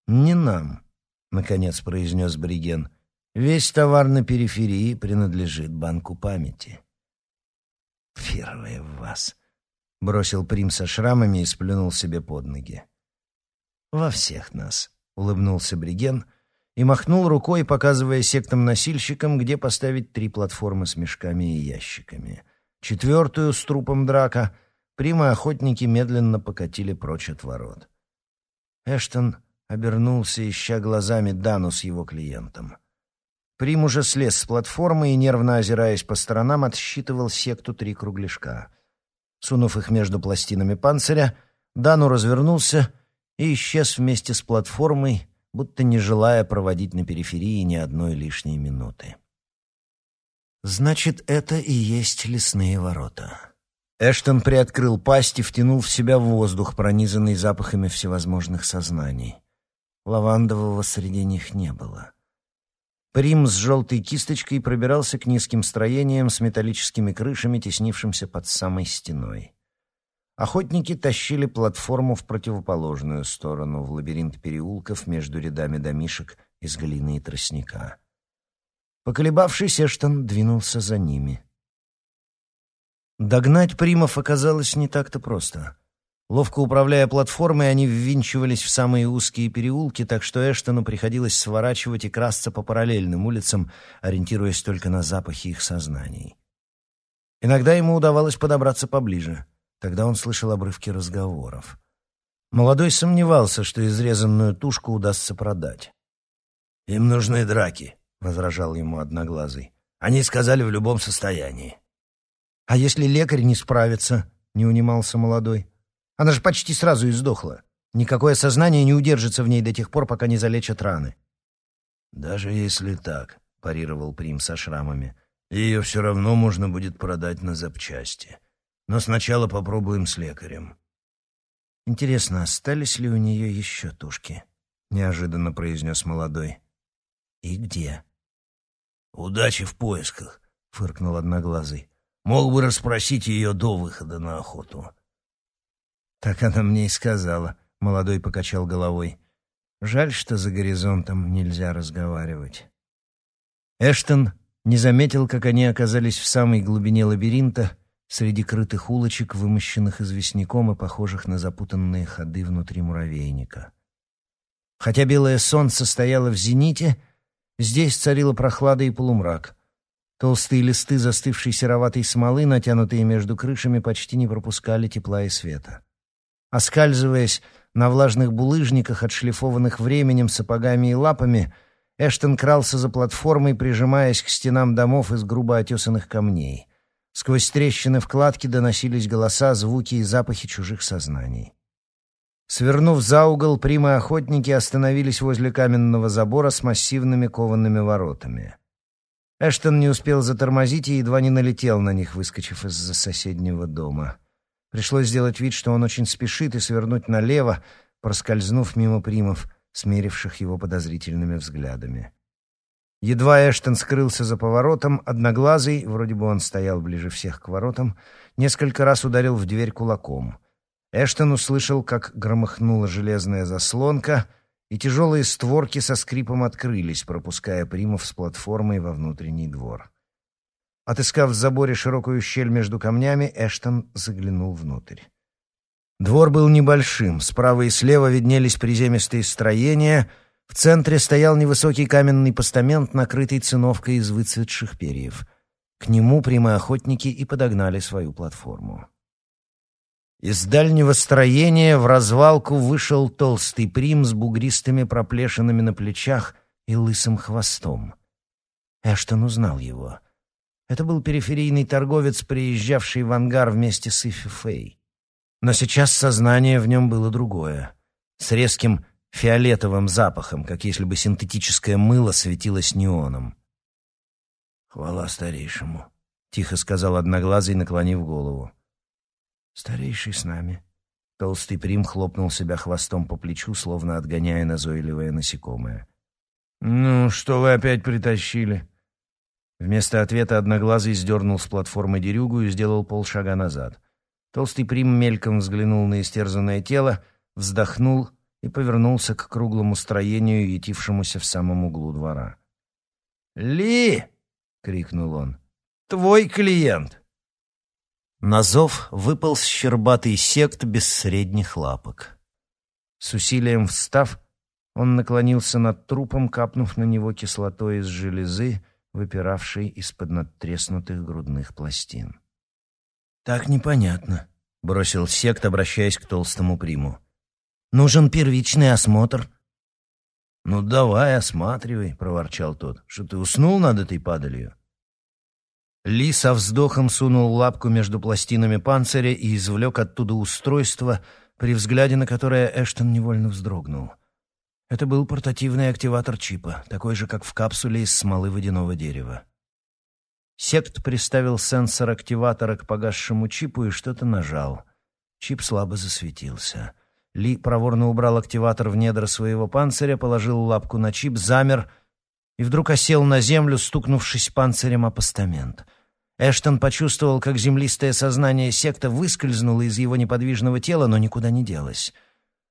«Не нам», — наконец произнес Бриген. «Весь товар на периферии принадлежит банку памяти». «Первые в вас», — бросил Прим со шрамами и сплюнул себе под ноги. «Во всех нас», — улыбнулся Бриген и махнул рукой, показывая сектам-носильщикам, где поставить три платформы с мешками и ящиками. Четвертую с трупом драка Примы-охотники медленно покатили прочь от ворот. Эштон обернулся, ища глазами Дану с его клиентом. Прим уже слез с платформы и, нервно озираясь по сторонам, отсчитывал секту три кругляшка — Сунув их между пластинами панциря, Дану развернулся и исчез вместе с платформой, будто не желая проводить на периферии ни одной лишней минуты. «Значит, это и есть лесные ворота». Эштон приоткрыл пасть и втянул в себя воздух, пронизанный запахами всевозможных сознаний. Лавандового среди них не было. Прим с желтой кисточкой пробирался к низким строениям с металлическими крышами, теснившимся под самой стеной. Охотники тащили платформу в противоположную сторону, в лабиринт переулков между рядами домишек из глины и тростника. Поколебавшись, Эштон двинулся за ними. Догнать примов оказалось не так-то просто — Ловко управляя платформой, они ввинчивались в самые узкие переулки, так что Эштону приходилось сворачивать и красться по параллельным улицам, ориентируясь только на запахи их сознаний. Иногда ему удавалось подобраться поближе. Тогда он слышал обрывки разговоров. Молодой сомневался, что изрезанную тушку удастся продать. «Им нужны драки», — возражал ему Одноглазый. «Они сказали в любом состоянии». «А если лекарь не справится?» — не унимался молодой. Она же почти сразу и сдохла. Никакое сознание не удержится в ней до тех пор, пока не залечат раны. «Даже если так», — парировал Прим со шрамами, — «ее все равно можно будет продать на запчасти. Но сначала попробуем с лекарем». «Интересно, остались ли у нее еще тушки?» — неожиданно произнес молодой. «И где?» «Удачи в поисках», — фыркнул Одноглазый. «Мог бы расспросить ее до выхода на охоту». Так она мне и сказала. Молодой покачал головой. Жаль, что за горизонтом нельзя разговаривать. Эштон не заметил, как они оказались в самой глубине лабиринта, среди крытых улочек, вымощенных известняком и похожих на запутанные ходы внутри муравейника. Хотя белое солнце стояло в зените, здесь царила прохлада и полумрак. Толстые листы застывшей сероватой смолы, натянутые между крышами, почти не пропускали тепла и света. Оскальзываясь на влажных булыжниках, отшлифованных временем, сапогами и лапами, Эштон крался за платформой, прижимаясь к стенам домов из грубо отесанных камней. Сквозь трещины вкладки доносились голоса, звуки и запахи чужих сознаний. Свернув за угол, примы-охотники остановились возле каменного забора с массивными коваными воротами. Эштон не успел затормозить и едва не налетел на них, выскочив из-за соседнего дома. Пришлось сделать вид, что он очень спешит, и свернуть налево, проскользнув мимо примов, смеривших его подозрительными взглядами. Едва Эштон скрылся за поворотом, одноглазый, вроде бы он стоял ближе всех к воротам, несколько раз ударил в дверь кулаком. Эштон услышал, как громыхнула железная заслонка, и тяжелые створки со скрипом открылись, пропуская примов с платформой во внутренний двор. Отыскав в заборе широкую щель между камнями, Эштон заглянул внутрь. Двор был небольшим, справа и слева виднелись приземистые строения — в центре стоял невысокий каменный постамент, накрытый циновкой из выцветших перьев. К нему прямоохотники и подогнали свою платформу. Из дальнего строения в развалку вышел толстый прим с бугристыми проплешинами на плечах и лысым хвостом. Эштон узнал его. Это был периферийный торговец, приезжавший в ангар вместе с Ифи Фэй. Но сейчас сознание в нем было другое. С резким фиолетовым запахом, как если бы синтетическое мыло светилось неоном. «Хвала старейшему», — тихо сказал Одноглазый, наклонив голову. «Старейший с нами». Толстый прим хлопнул себя хвостом по плечу, словно отгоняя назойливое насекомое. «Ну, что вы опять притащили?» Вместо ответа Одноглазый сдернул с платформы дерюгу и сделал полшага назад. Толстый прим мельком взглянул на истерзанное тело, вздохнул и повернулся к круглому строению, ютившемуся в самом углу двора. «Ли!» — крикнул он. «Твой клиент!» На зов выпал щербатый сект без средних лапок. С усилием встав, он наклонился над трупом, капнув на него кислотой из железы, выпиравшей из-под надтреснутых грудных пластин. «Так непонятно», — бросил сект, обращаясь к толстому приму. Нужен первичный осмотр». «Ну, давай, осматривай», — проворчал тот. «Что ты уснул над этой падалью?» Ли со вздохом сунул лапку между пластинами панциря и извлек оттуда устройство, при взгляде на которое Эштон невольно вздрогнул. Это был портативный активатор чипа, такой же, как в капсуле из смолы водяного дерева. Сект приставил сенсор активатора к погасшему чипу и что-то нажал. Чип слабо засветился. Ли проворно убрал активатор в недра своего панциря, положил лапку на чип, замер и вдруг осел на землю, стукнувшись панцирем о постамент. Эштон почувствовал, как землистое сознание секта выскользнуло из его неподвижного тела, но никуда не делось.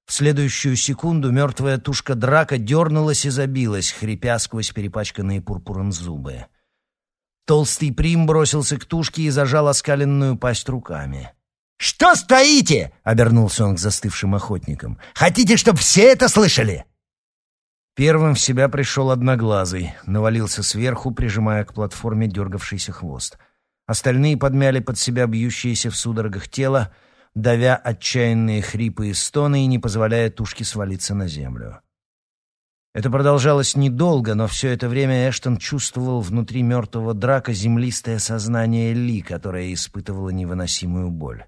В следующую секунду мертвая тушка драка дернулась и забилась, хрипя сквозь перепачканные пурпуром зубы. Толстый прим бросился к тушке и зажал оскаленную пасть руками. «Что стоите?» — обернулся он к застывшим охотникам. «Хотите, чтобы все это слышали?» Первым в себя пришел одноглазый, навалился сверху, прижимая к платформе дергавшийся хвост. Остальные подмяли под себя бьющиеся в судорогах тело, давя отчаянные хрипы и стоны и не позволяя тушке свалиться на землю. Это продолжалось недолго, но все это время Эштон чувствовал внутри мертвого драка землистое сознание Ли, которое испытывало невыносимую боль.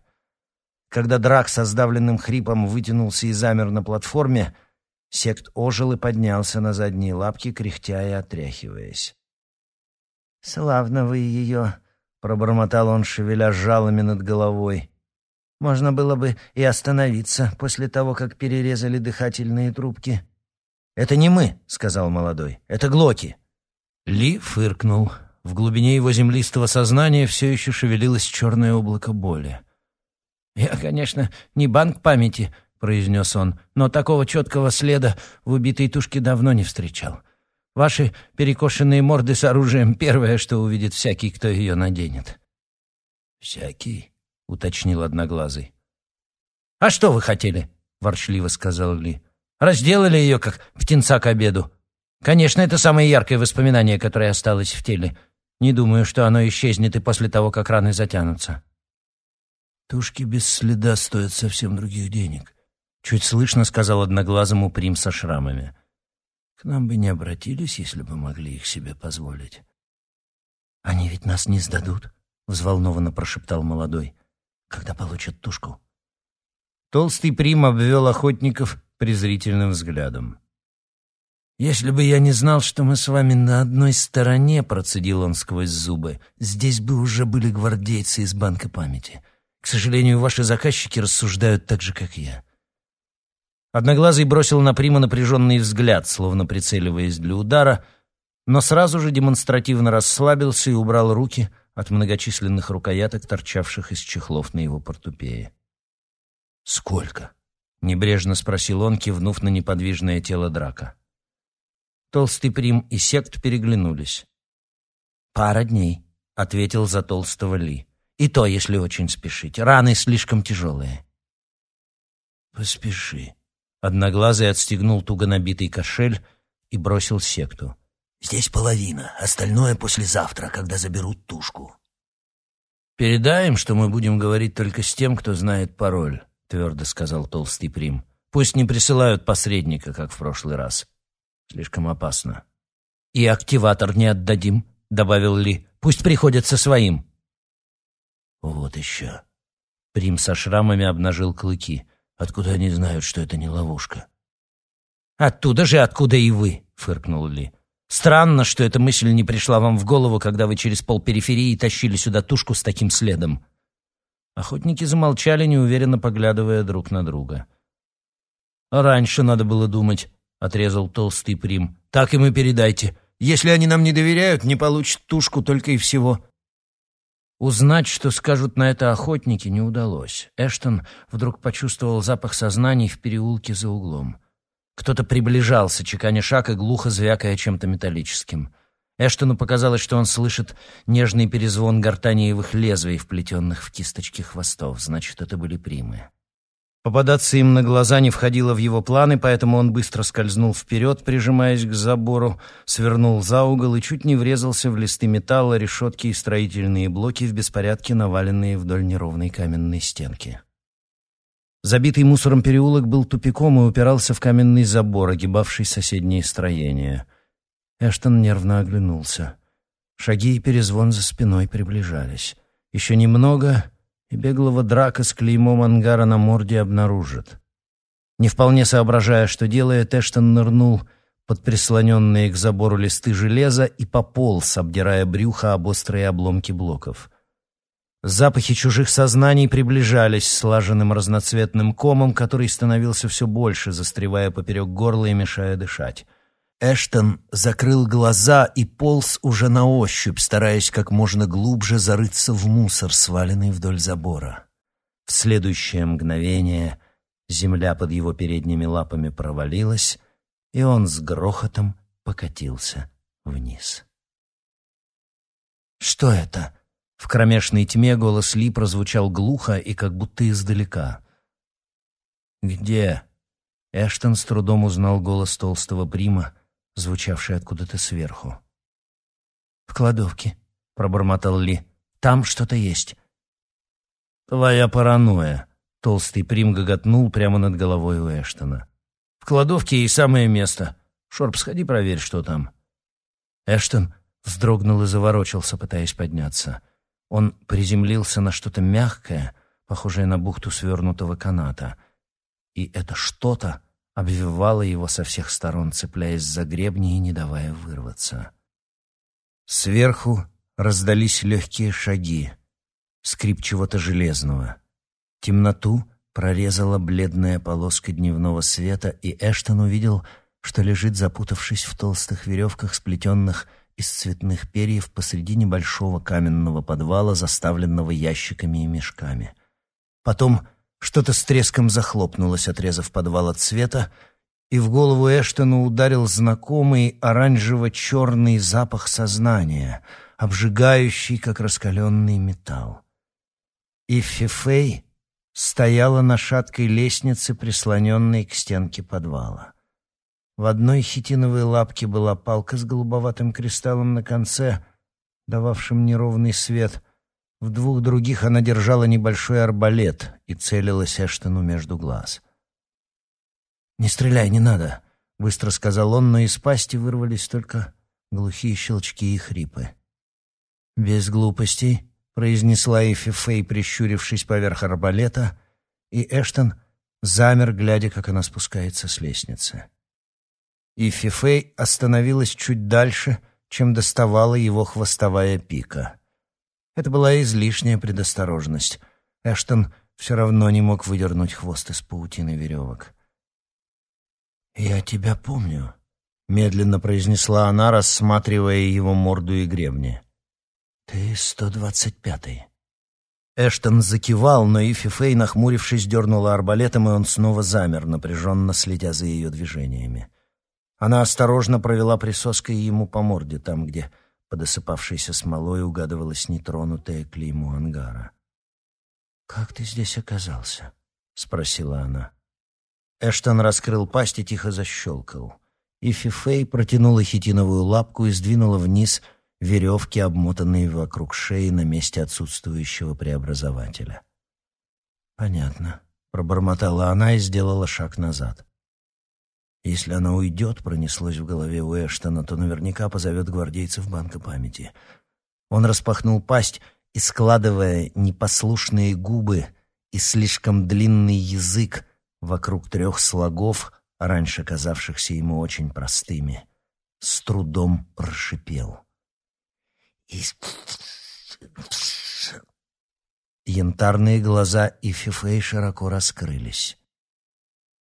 Когда Драк со сдавленным хрипом вытянулся и замер на платформе, сект ожил и поднялся на задние лапки, кряхтя и отряхиваясь. «Славно вы ее!» — пробормотал он, шевеля жалами над головой. «Можно было бы и остановиться после того, как перерезали дыхательные трубки». «Это не мы», — сказал молодой. «Это Глоки». Ли фыркнул. В глубине его землистого сознания все еще шевелилось черное облако боли. «Я, конечно, не банк памяти», — произнес он, «но такого четкого следа в убитой тушке давно не встречал. Ваши перекошенные морды с оружием — первое, что увидит всякий, кто ее наденет». «Всякий?» — уточнил Одноглазый. «А что вы хотели?» — ворчливо сказал Ли. «Разделали ее, как птенца к обеду. Конечно, это самое яркое воспоминание, которое осталось в теле. Не думаю, что оно исчезнет и после того, как раны затянутся». Тушки без следа стоят совсем других денег. Чуть слышно сказал одноглазому прим со шрамами. К нам бы не обратились, если бы могли их себе позволить. Они ведь нас не сдадут, взволнованно прошептал молодой. Когда получат тушку? Толстый Прим обвел охотников презрительным взглядом. «Если бы я не знал, что мы с вами на одной стороне», — процедил он сквозь зубы, — «здесь бы уже были гвардейцы из банка памяти. К сожалению, ваши заказчики рассуждают так же, как я». Одноглазый бросил на Прима напряженный взгляд, словно прицеливаясь для удара, но сразу же демонстративно расслабился и убрал руки от многочисленных рукояток, торчавших из чехлов на его портупее. «Сколько?» — небрежно спросил он, кивнув на неподвижное тело драка. Толстый Прим и сект переглянулись. «Пара дней», — ответил за толстого Ли. «И то, если очень спешить. Раны слишком тяжелые». «Поспеши». Одноглазый отстегнул туго набитый кошель и бросил секту. «Здесь половина, остальное послезавтра, когда заберут тушку». «Передай им, что мы будем говорить только с тем, кто знает пароль», — твердо сказал толстый Прим. «Пусть не присылают посредника, как в прошлый раз». Слишком опасно. «И активатор не отдадим», — добавил Ли. «Пусть приходят со своим». «Вот еще». Прим со шрамами обнажил клыки. «Откуда они знают, что это не ловушка?» «Оттуда же, откуда и вы», — фыркнул Ли. «Странно, что эта мысль не пришла вам в голову, когда вы через полпериферии тащили сюда тушку с таким следом». Охотники замолчали, неуверенно поглядывая друг на друга. «Раньше надо было думать», — отрезал толстый Прим. «Так им и передайте. Если они нам не доверяют, не получат тушку только и всего». Узнать, что скажут на это охотники, не удалось. Эштон вдруг почувствовал запах сознаний в переулке за углом. Кто-то приближался, чеканя шаг и глухо звякая чем-то металлическим. Эштону показалось, что он слышит нежный перезвон гортаниевых лезвий, вплетенных в кисточки хвостов. Значит, это были примы. Попадаться им на глаза не входило в его планы, поэтому он быстро скользнул вперед, прижимаясь к забору, свернул за угол и чуть не врезался в листы металла, решетки и строительные блоки в беспорядке, наваленные вдоль неровной каменной стенки. Забитый мусором переулок был тупиком и упирался в каменный забор, огибавший соседние строения. Эштон нервно оглянулся. Шаги и перезвон за спиной приближались. Еще немного, и беглого драка с клеймом ангара на морде обнаружат. Не вполне соображая, что делает, Эштон нырнул под прислоненные к забору листы железа и пополз, обдирая брюхо об острые обломки блоков. Запахи чужих сознаний приближались слаженным разноцветным комом, который становился все больше, застревая поперек горла и мешая дышать. Эштон закрыл глаза и полз уже на ощупь, стараясь как можно глубже зарыться в мусор, сваленный вдоль забора. В следующее мгновение земля под его передними лапами провалилась, и он с грохотом покатился вниз. «Что это?» В кромешной тьме голос Ли прозвучал глухо и как будто издалека. «Где?» Эштон с трудом узнал голос толстого прима, звучавший откуда-то сверху. «В кладовке», — пробормотал Ли. «Там что-то есть». «Твоя паранойя», — толстый прим гоготнул прямо над головой у Эштона. «В кладовке и самое место. Шорп, сходи проверь, что там». Эштон вздрогнул и заворочился, пытаясь подняться. Он приземлился на что-то мягкое, похожее на бухту свернутого каната. И это что-то обвивала его со всех сторон, цепляясь за гребни и не давая вырваться. Сверху раздались легкие шаги, скрип чего-то железного. Темноту прорезала бледная полоска дневного света, и Эштон увидел, что лежит, запутавшись в толстых веревках, сплетенных из цветных перьев посреди небольшого каменного подвала, заставленного ящиками и мешками. Потом что-то с треском захлопнулось, отрезав подвал от света, и в голову Эштона ударил знакомый оранжево-черный запах сознания, обжигающий, как раскаленный металл. И Фифей стояла на шаткой лестнице, прислоненной к стенке подвала. В одной хитиновой лапке была палка с голубоватым кристаллом на конце, дававшим неровный свет — в двух других она держала небольшой арбалет и целилась Эштону между глаз. «Не стреляй, не надо», — быстро сказал он, но из пасти вырвались только глухие щелчки и хрипы. «Без глупостей», — произнесла Эфи Фэй, прищурившись поверх арбалета, и Эштон замер, глядя, как она спускается с лестницы. И Фифей остановилась чуть дальше, чем доставала его хвостовая пика. Это была излишняя предосторожность. Эштон все равно не мог выдернуть хвост из паутины веревок. «Я тебя помню», — медленно произнесла она, рассматривая его морду и гребни. «Ты сто двадцать пятый». Эштон закивал, но Ифи Фей, нахмурившись, дернула арбалетом, и он снова замер, напряженно следя за ее движениями. Она осторожно провела присоской ему по морде, там, где под осыпавшейся смолой угадывалось нетронутое клеймо ангара. «Как ты здесь оказался?» — спросила она. Эштон раскрыл пасть и тихо защелкал. Ифи Фей протянула хитиновую лапку и сдвинула вниз — веревки, обмотанные вокруг шеи на месте отсутствующего преобразователя. «Понятно», — пробормотала она и сделала шаг назад. Если она уйдет, пронеслось в голове у Эштона, то наверняка позовет гвардейцев банка памяти. Он распахнул пасть и, складывая непослушные губы и слишком длинный язык вокруг трех слогов, раньше казавшихся ему очень простыми, с трудом прошипел — Янтарные глаза Ифифей широко раскрылись.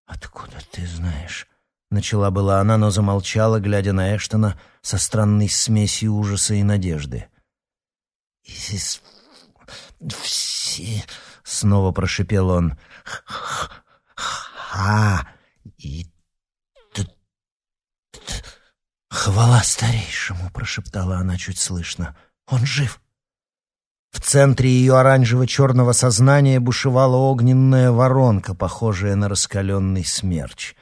«Откуда ты знаешь?» — начала была она, но замолчала, глядя на Эштона со странной смесью ужаса и надежды. «Из... все...» — снова прошипел он. «Ха... и... «Хвала старейшему!» — прошептала она чуть слышно. «Он жив!» В центре ее оранжево-черного сознания бушевала огненная воронка, похожая на раскаленный смерч.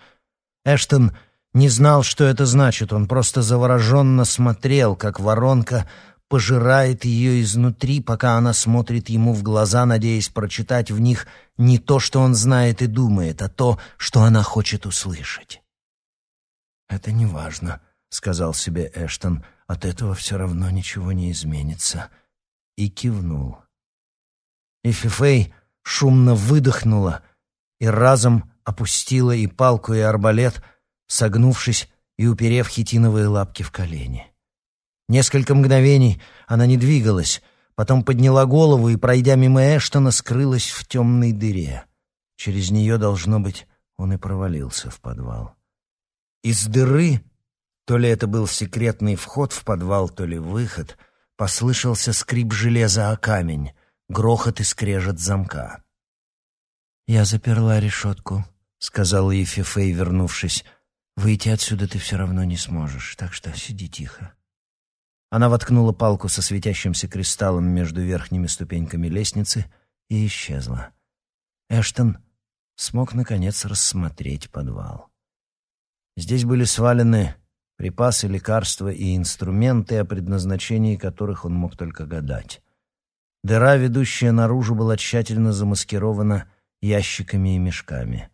Эштон не знал, что это значит, он просто завороженно смотрел, как воронка пожирает ее изнутри, пока она смотрит ему в глаза, надеясь прочитать в них не то, что он знает и думает, а то, что она хочет услышать. «Это не важно», — сказал себе Эштон, — «от этого все равно ничего не изменится». И кивнул. И Фифей шумно выдохнула и разом опустила и палку, и арбалет, согнувшись и уперев хитиновые лапки в колени. Несколько мгновений она не двигалась, потом подняла голову и, пройдя мимо Эштона, скрылась в темной дыре. Через нее, должно быть, он и провалился в подвал. Из дыры то ли это был секретный вход в подвал, то ли выход. Послышался скрип железа о камень, грохот и скрежет замка. «Я заперла решетку», — сказала Ефифей, вернувшись. «Выйти отсюда ты все равно не сможешь, так что сиди тихо». Она воткнула палку со светящимся кристаллом между верхними ступеньками лестницы и исчезла. Эштон смог, наконец, рассмотреть подвал. Здесь были свалены припасы, лекарства и инструменты, о предназначении которых он мог только гадать. Дыра, ведущая наружу, была тщательно замаскирована ящиками и мешками.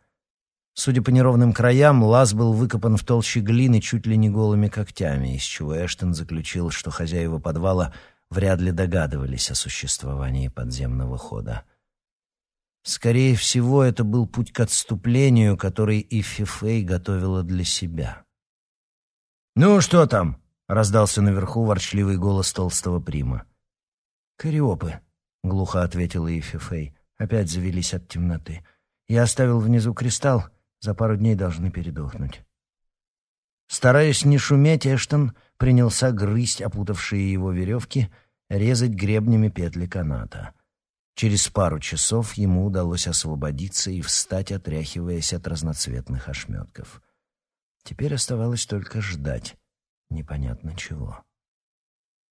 Судя по неровным краям, лаз был выкопан в толще глины чуть ли не голыми когтями, из чего Эштон заключил, что хозяева подвала вряд ли догадывались о существовании подземного хода. Скорее всего, это был путь к отступлению, который Иффи Фэй готовила для себя. «Ну, что там?» — раздался наверху ворчливый голос толстого прима. «Кариопы», — глухо ответила Ефифей. Опять завелись от темноты. «Я оставил внизу кристалл, за пару дней должны передохнуть». Стараясь не шуметь, Эштон принялся грызть опутавшие его веревки, резать гребнями петли каната. Через пару часов ему удалось освободиться и встать, отряхиваясь от разноцветных ошметков. Теперь оставалось только ждать непонятно чего.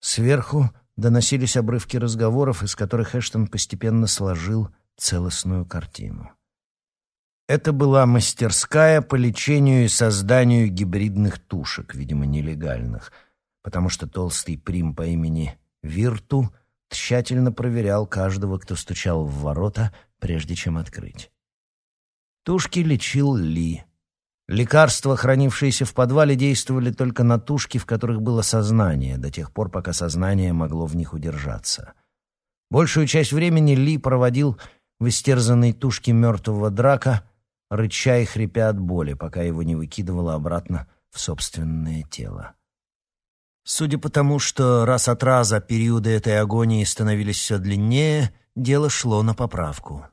Сверху доносились обрывки разговоров, из которых Эштон постепенно сложил целостную картину. Это была мастерская по лечению и созданию гибридных тушек, видимо, нелегальных, потому что толстый прим по имени Вирту тщательно проверял каждого, кто стучал в ворота, прежде чем открыть. Тушки лечил Ли, Лекарства, хранившиеся в подвале, действовали только на тушки, в которых было сознание, до тех пор, пока сознание могло в них удержаться. Большую часть времени Ли проводил в истерзанной тушке мертвого драка, рыча и хрипя от боли, пока его не выкидывало обратно в собственное тело. Судя по тому, что раз от раза периоды этой агонии становились все длиннее, дело шло на поправку.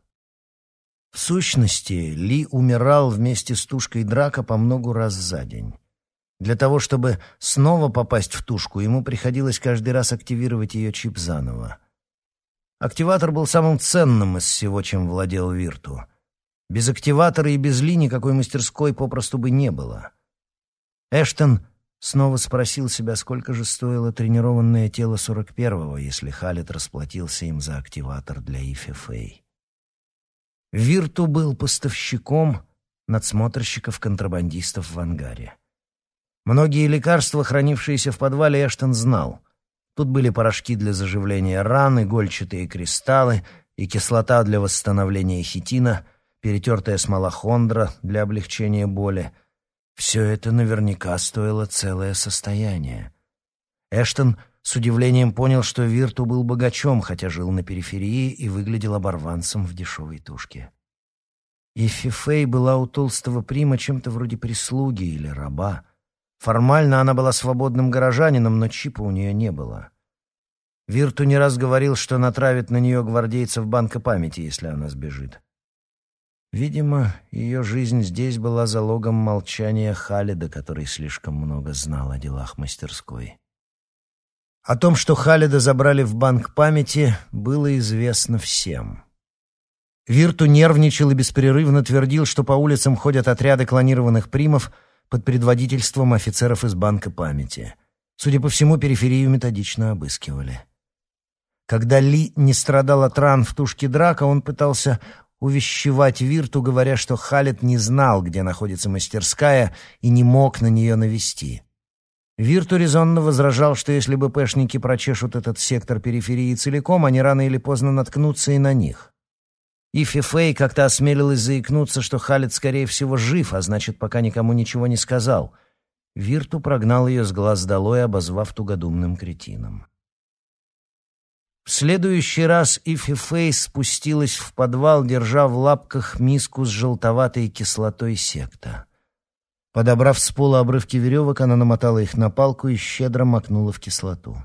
В сущности, Ли умирал вместе с тушкой драка по многу раз за день. Для того, чтобы снова попасть в тушку, ему приходилось каждый раз активировать ее чип заново. Активатор был самым ценным из всего, чем владел Вирту. Без активатора и без Ли никакой мастерской попросту бы не было. Эштон снова спросил себя, сколько же стоило тренированное тело 41-го, если Халет расплатился им за активатор для Ифи Фэй. Вирту был поставщиком надсмотрщиков-контрабандистов в ангаре. Многие лекарства, хранившиеся в подвале, Эштон знал. Тут были порошки для заживления ран, игольчатые кристаллы и кислота для восстановления хитина, перетертая смола хондра для облегчения боли. Все это наверняка стоило целое состояние. Эштон с удивлением понял, что Вирту был богачом, хотя жил на периферии и выглядел оборванцем в дешевой тушке. И Фифей была у толстого прима чем-то вроде прислуги или раба — Формально она была свободным горожанином, но чипа у нее не было. Вирту не раз говорил, что натравит на нее гвардейцев банка памяти, если она сбежит. Видимо, ее жизнь здесь была залогом молчания Халида, который слишком много знал о делах мастерской. О том, что Халида забрали в банк памяти, было известно всем. Вирту нервничал и беспрерывно твердил, что по улицам ходят отряды клонированных примов — под предводительством офицеров из Банка памяти. Судя по всему, периферию методично обыскивали. Когда Ли не страдал от ран в тушке драка, он пытался увещевать Вирту, говоря, что Халет не знал, где находится мастерская, и не мог на нее навести. Вирту резонно возражал, что если бы пэшники прочешут этот сектор периферии целиком, они рано или поздно наткнутся и на них. И Фифей как-то осмелилась заикнуться, что Халет, скорее всего, жив, а значит, пока никому ничего не сказал. Вирту прогнал ее с глаз долой, обозвав тугодумным кретином. В следующий раз Ифи спустилась в подвал, держа в лапках миску с желтоватой кислотой секта. Подобрав с пола обрывки веревок, она намотала их на палку и щедро макнула в кислоту.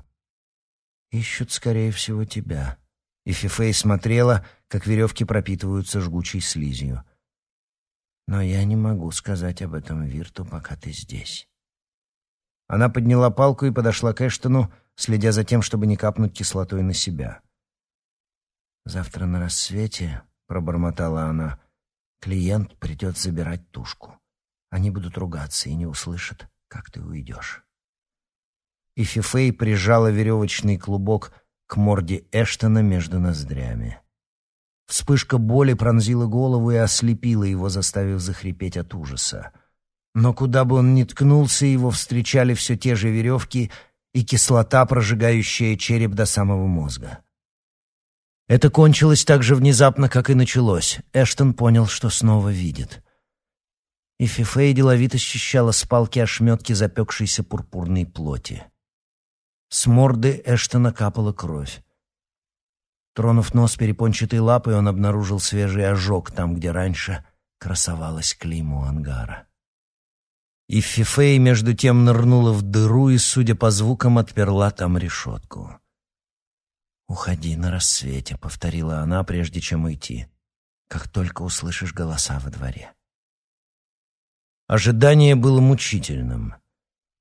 «Ищут, скорее всего, тебя», и Фифей смотрела, как веревки пропитываются жгучей слизью. «Но я не могу сказать об этом Вирту, пока ты здесь». Она подняла палку и подошла к Эштону, следя за тем, чтобы не капнуть кислотой на себя. «Завтра на рассвете», — пробормотала она, — «клиент придет забирать тушку. Они будут ругаться и не услышат, как ты уйдешь». И Фифей прижала веревочный клубок к морде Эштона между ноздрями. Вспышка боли пронзила голову и ослепила его, заставив захрипеть от ужаса. Но куда бы он ни ткнулся, его встречали все те же веревки и кислота, прожигающая череп до самого мозга. Это кончилось так же внезапно, как и началось. Эштон понял, что снова видит. И Фифей деловито счищала с палки ошметки запекшейся пурпурной плоти. С морды Эштона капала кровь. Тронув нос перепончатой лапой, он обнаружил свежий ожог там, где раньше красовалась клеймо ангара. И Фифей между тем нырнула в дыру и, судя по звукам, отперла там решетку. «Уходи на рассвете», — повторила она, прежде чем уйти, «как только услышишь голоса во дворе». Ожидание было мучительным.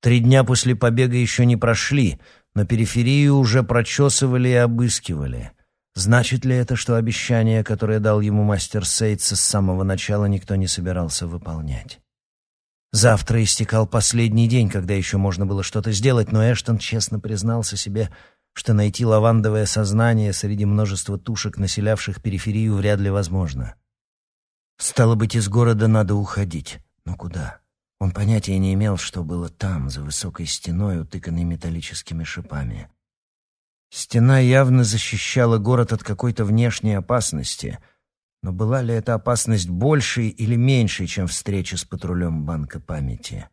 Три дня после побега еще не прошли, но периферию уже прочесывали и обыскивали. Значит ли это, что обещание, которое дал ему мастер Сейтса с самого начала, никто не собирался выполнять? Завтра истекал последний день, когда еще можно было что-то сделать, но Эштон честно признался себе, что найти лавандовое сознание среди множества тушек, населявших периферию, вряд ли возможно. Стало быть, из города надо уходить. Но куда? Он понятия не имел, что было там, за высокой стеной, утыканной металлическими шипами. Стена явно защищала город от какой-то внешней опасности, но была ли эта опасность большей или меньшей, чем встреча с патрулем Банка памяти?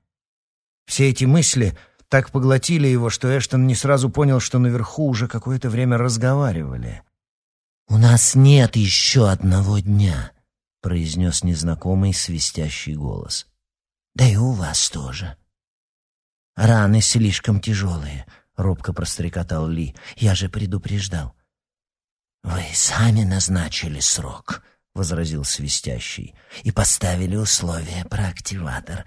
Все эти мысли так поглотили его, что Эштон не сразу понял, что наверху уже какое-то время разговаривали. «У нас нет еще одного дня», — произнес незнакомый свистящий голос.
«Да и у вас тоже». «Раны слишком тяжелые», — робко прострекотал Ли. «Я же предупреждал». «Вы сами назначили срок», — возразил свистящий, «и поставили условия про активатор.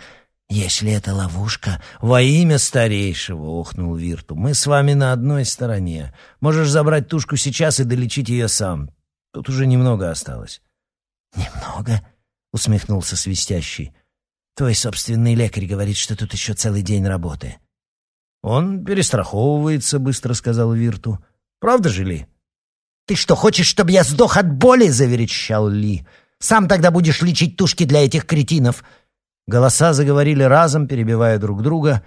Если это ловушка...»
«Во имя старейшего!» — охнул Вирту. «Мы с вами на одной стороне. Можешь забрать тушку сейчас и долечить ее сам. Тут уже немного осталось».
«Немного?» — усмехнулся свистящий. «Твой собственный лекарь говорит, что тут еще целый день работы».
«Он перестраховывается», — быстро сказал Вирту. «Правда же ли?»
«Ты что, хочешь, чтобы я сдох от боли?» — заверещал Ли. «Сам тогда будешь лечить тушки для этих кретинов».
Голоса заговорили разом, перебивая друг друга.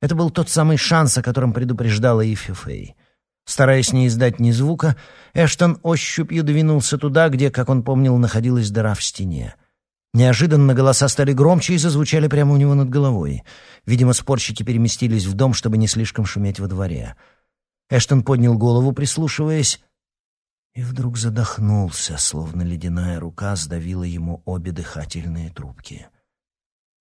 Это был тот самый шанс, о котором предупреждала Ифи Фэй. Стараясь не издать ни звука, Эштон ощупью двинулся туда, где, как он помнил, находилась дыра в стене. Неожиданно голоса стали громче и зазвучали прямо у него над головой. Видимо, спорщики переместились в дом, чтобы не слишком шуметь во дворе. Эштон поднял голову, прислушиваясь, и вдруг задохнулся, словно ледяная рука сдавила ему обе дыхательные трубки.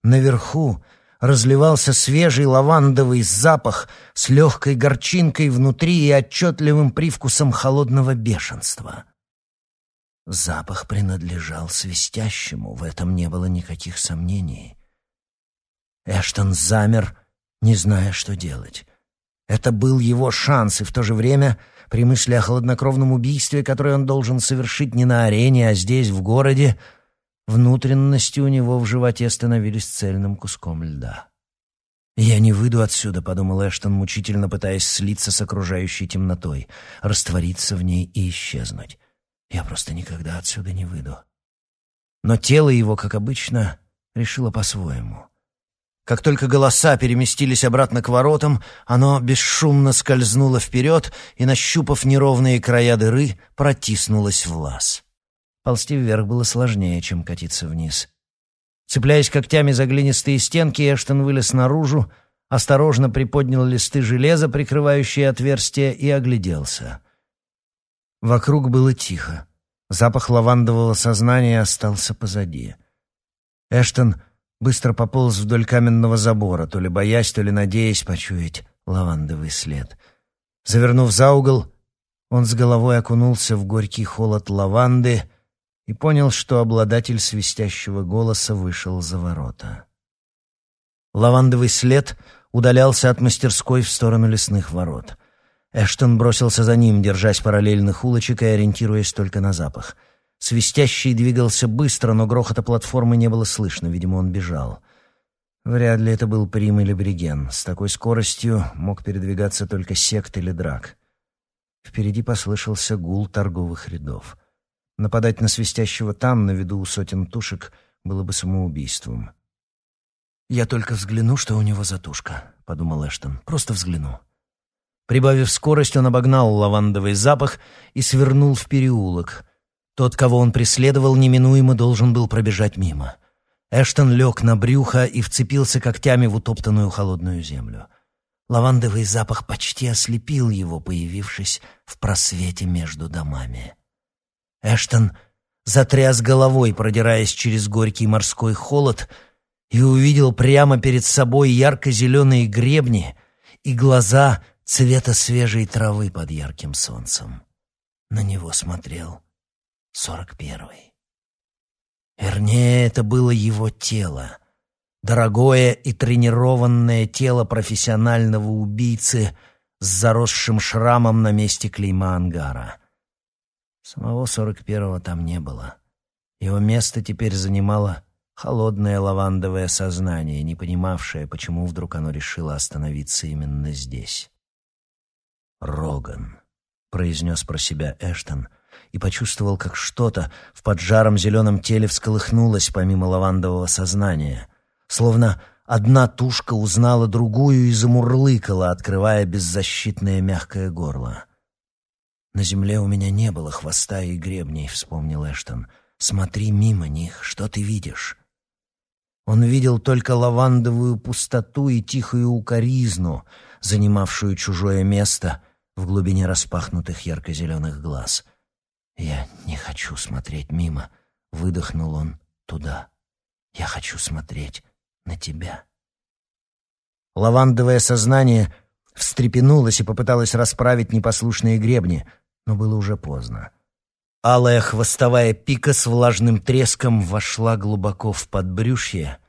Наверху разливался свежий лавандовый запах с легкой горчинкой внутри и отчетливым привкусом холодного бешенства. Запах принадлежал свистящему, в этом не было никаких сомнений. Эштон замер, не зная, что делать. Это был его шанс, и в то же время, при мысли о хладнокровном убийстве, которое он должен совершить не на арене, а здесь, в городе, Внутренности у него в животе становились цельным куском льда. «Я не выйду отсюда», — подумал Эштон, мучительно пытаясь слиться с окружающей темнотой, раствориться в ней и исчезнуть. «Я просто никогда отсюда не выйду». Но тело его, как обычно, решило по-своему. Как только голоса переместились обратно к воротам, оно бесшумно скользнуло вперед и, нащупав неровные края дыры, протиснулось в лаз. Ползти вверх было сложнее, чем катиться вниз. Цепляясь когтями за глинистые стенки, Эштон вылез наружу, осторожно приподнял листы железа, прикрывающие отверстие, и огляделся. Вокруг было тихо. Запах лавандового сознания остался позади. Эштон быстро пополз вдоль каменного забора, то ли боясь, то ли надеясь почуять лавандовый след. Завернув за угол, он с головой окунулся в горький холод лаванды — и понял, что обладатель свистящего голоса вышел за ворота. Лавандовый след удалялся от мастерской в сторону лесных ворот. Эштон бросился за ним, держась параллельных улочек и ориентируясь только на запах. Свистящий двигался быстро, но грохота платформы не было слышно, видимо, он бежал. Вряд ли это был Прим или Бриген. С такой скоростью мог передвигаться только сект или драк. Впереди послышался гул торговых рядов. Нападать на свистящего там, на виду у сотен тушек, было бы самоубийством. «Я только взгляну, что у него за тушка», — подумал Эштон. «Просто взгляну». Прибавив скорость, он обогнал лавандовый запах и свернул в переулок. Тот, кого он преследовал, неминуемо должен был пробежать мимо. Эштон лег на брюхо и вцепился когтями в утоптанную холодную землю. Лавандовый запах почти ослепил его, появившись в просвете между домами. Эштон затряс головой, продираясь через горький морской холод, и увидел прямо перед собой ярко-зеленые гребни и глаза цвета свежей травы под ярким солнцем. На него смотрел сорок первый. Вернее, это было его тело. Дорогое и тренированное тело профессионального убийцы с заросшим шрамом на месте клейма ангара — Самого сорок первого там не было. Его место теперь занимало холодное лавандовое сознание, не понимавшее, почему вдруг оно решило остановиться именно здесь. «Роган», — произнес про себя Эштон, и почувствовал, как что-то в поджаром зеленом теле всколыхнулось помимо лавандового сознания, словно одна тушка узнала другую и замурлыкала, открывая беззащитное мягкое горло. «На земле у меня не было хвоста и гребней», — вспомнил Эштон. «Смотри мимо них, что ты видишь?» Он видел только лавандовую пустоту и тихую укоризну, занимавшую чужое место в глубине распахнутых ярко-зеленых глаз. «Я не хочу смотреть мимо», —
выдохнул он туда. Я хочу смотреть на тебя.
Лавандовое сознание встрепенулось и попыталось расправить непослушные гребни, но было уже поздно. Алая хвостовая пика с влажным треском вошла глубоко в подбрюшье,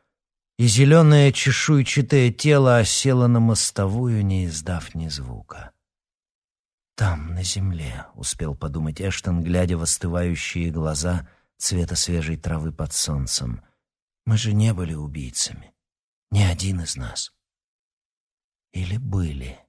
и зеленое чешуйчатое тело осело на мостовую, не издав ни звука. «Там, на земле», — успел подумать Эштон, глядя в остывающие глаза цвета свежей травы под солнцем. «Мы же не были убийцами. Ни один из нас. Или были?»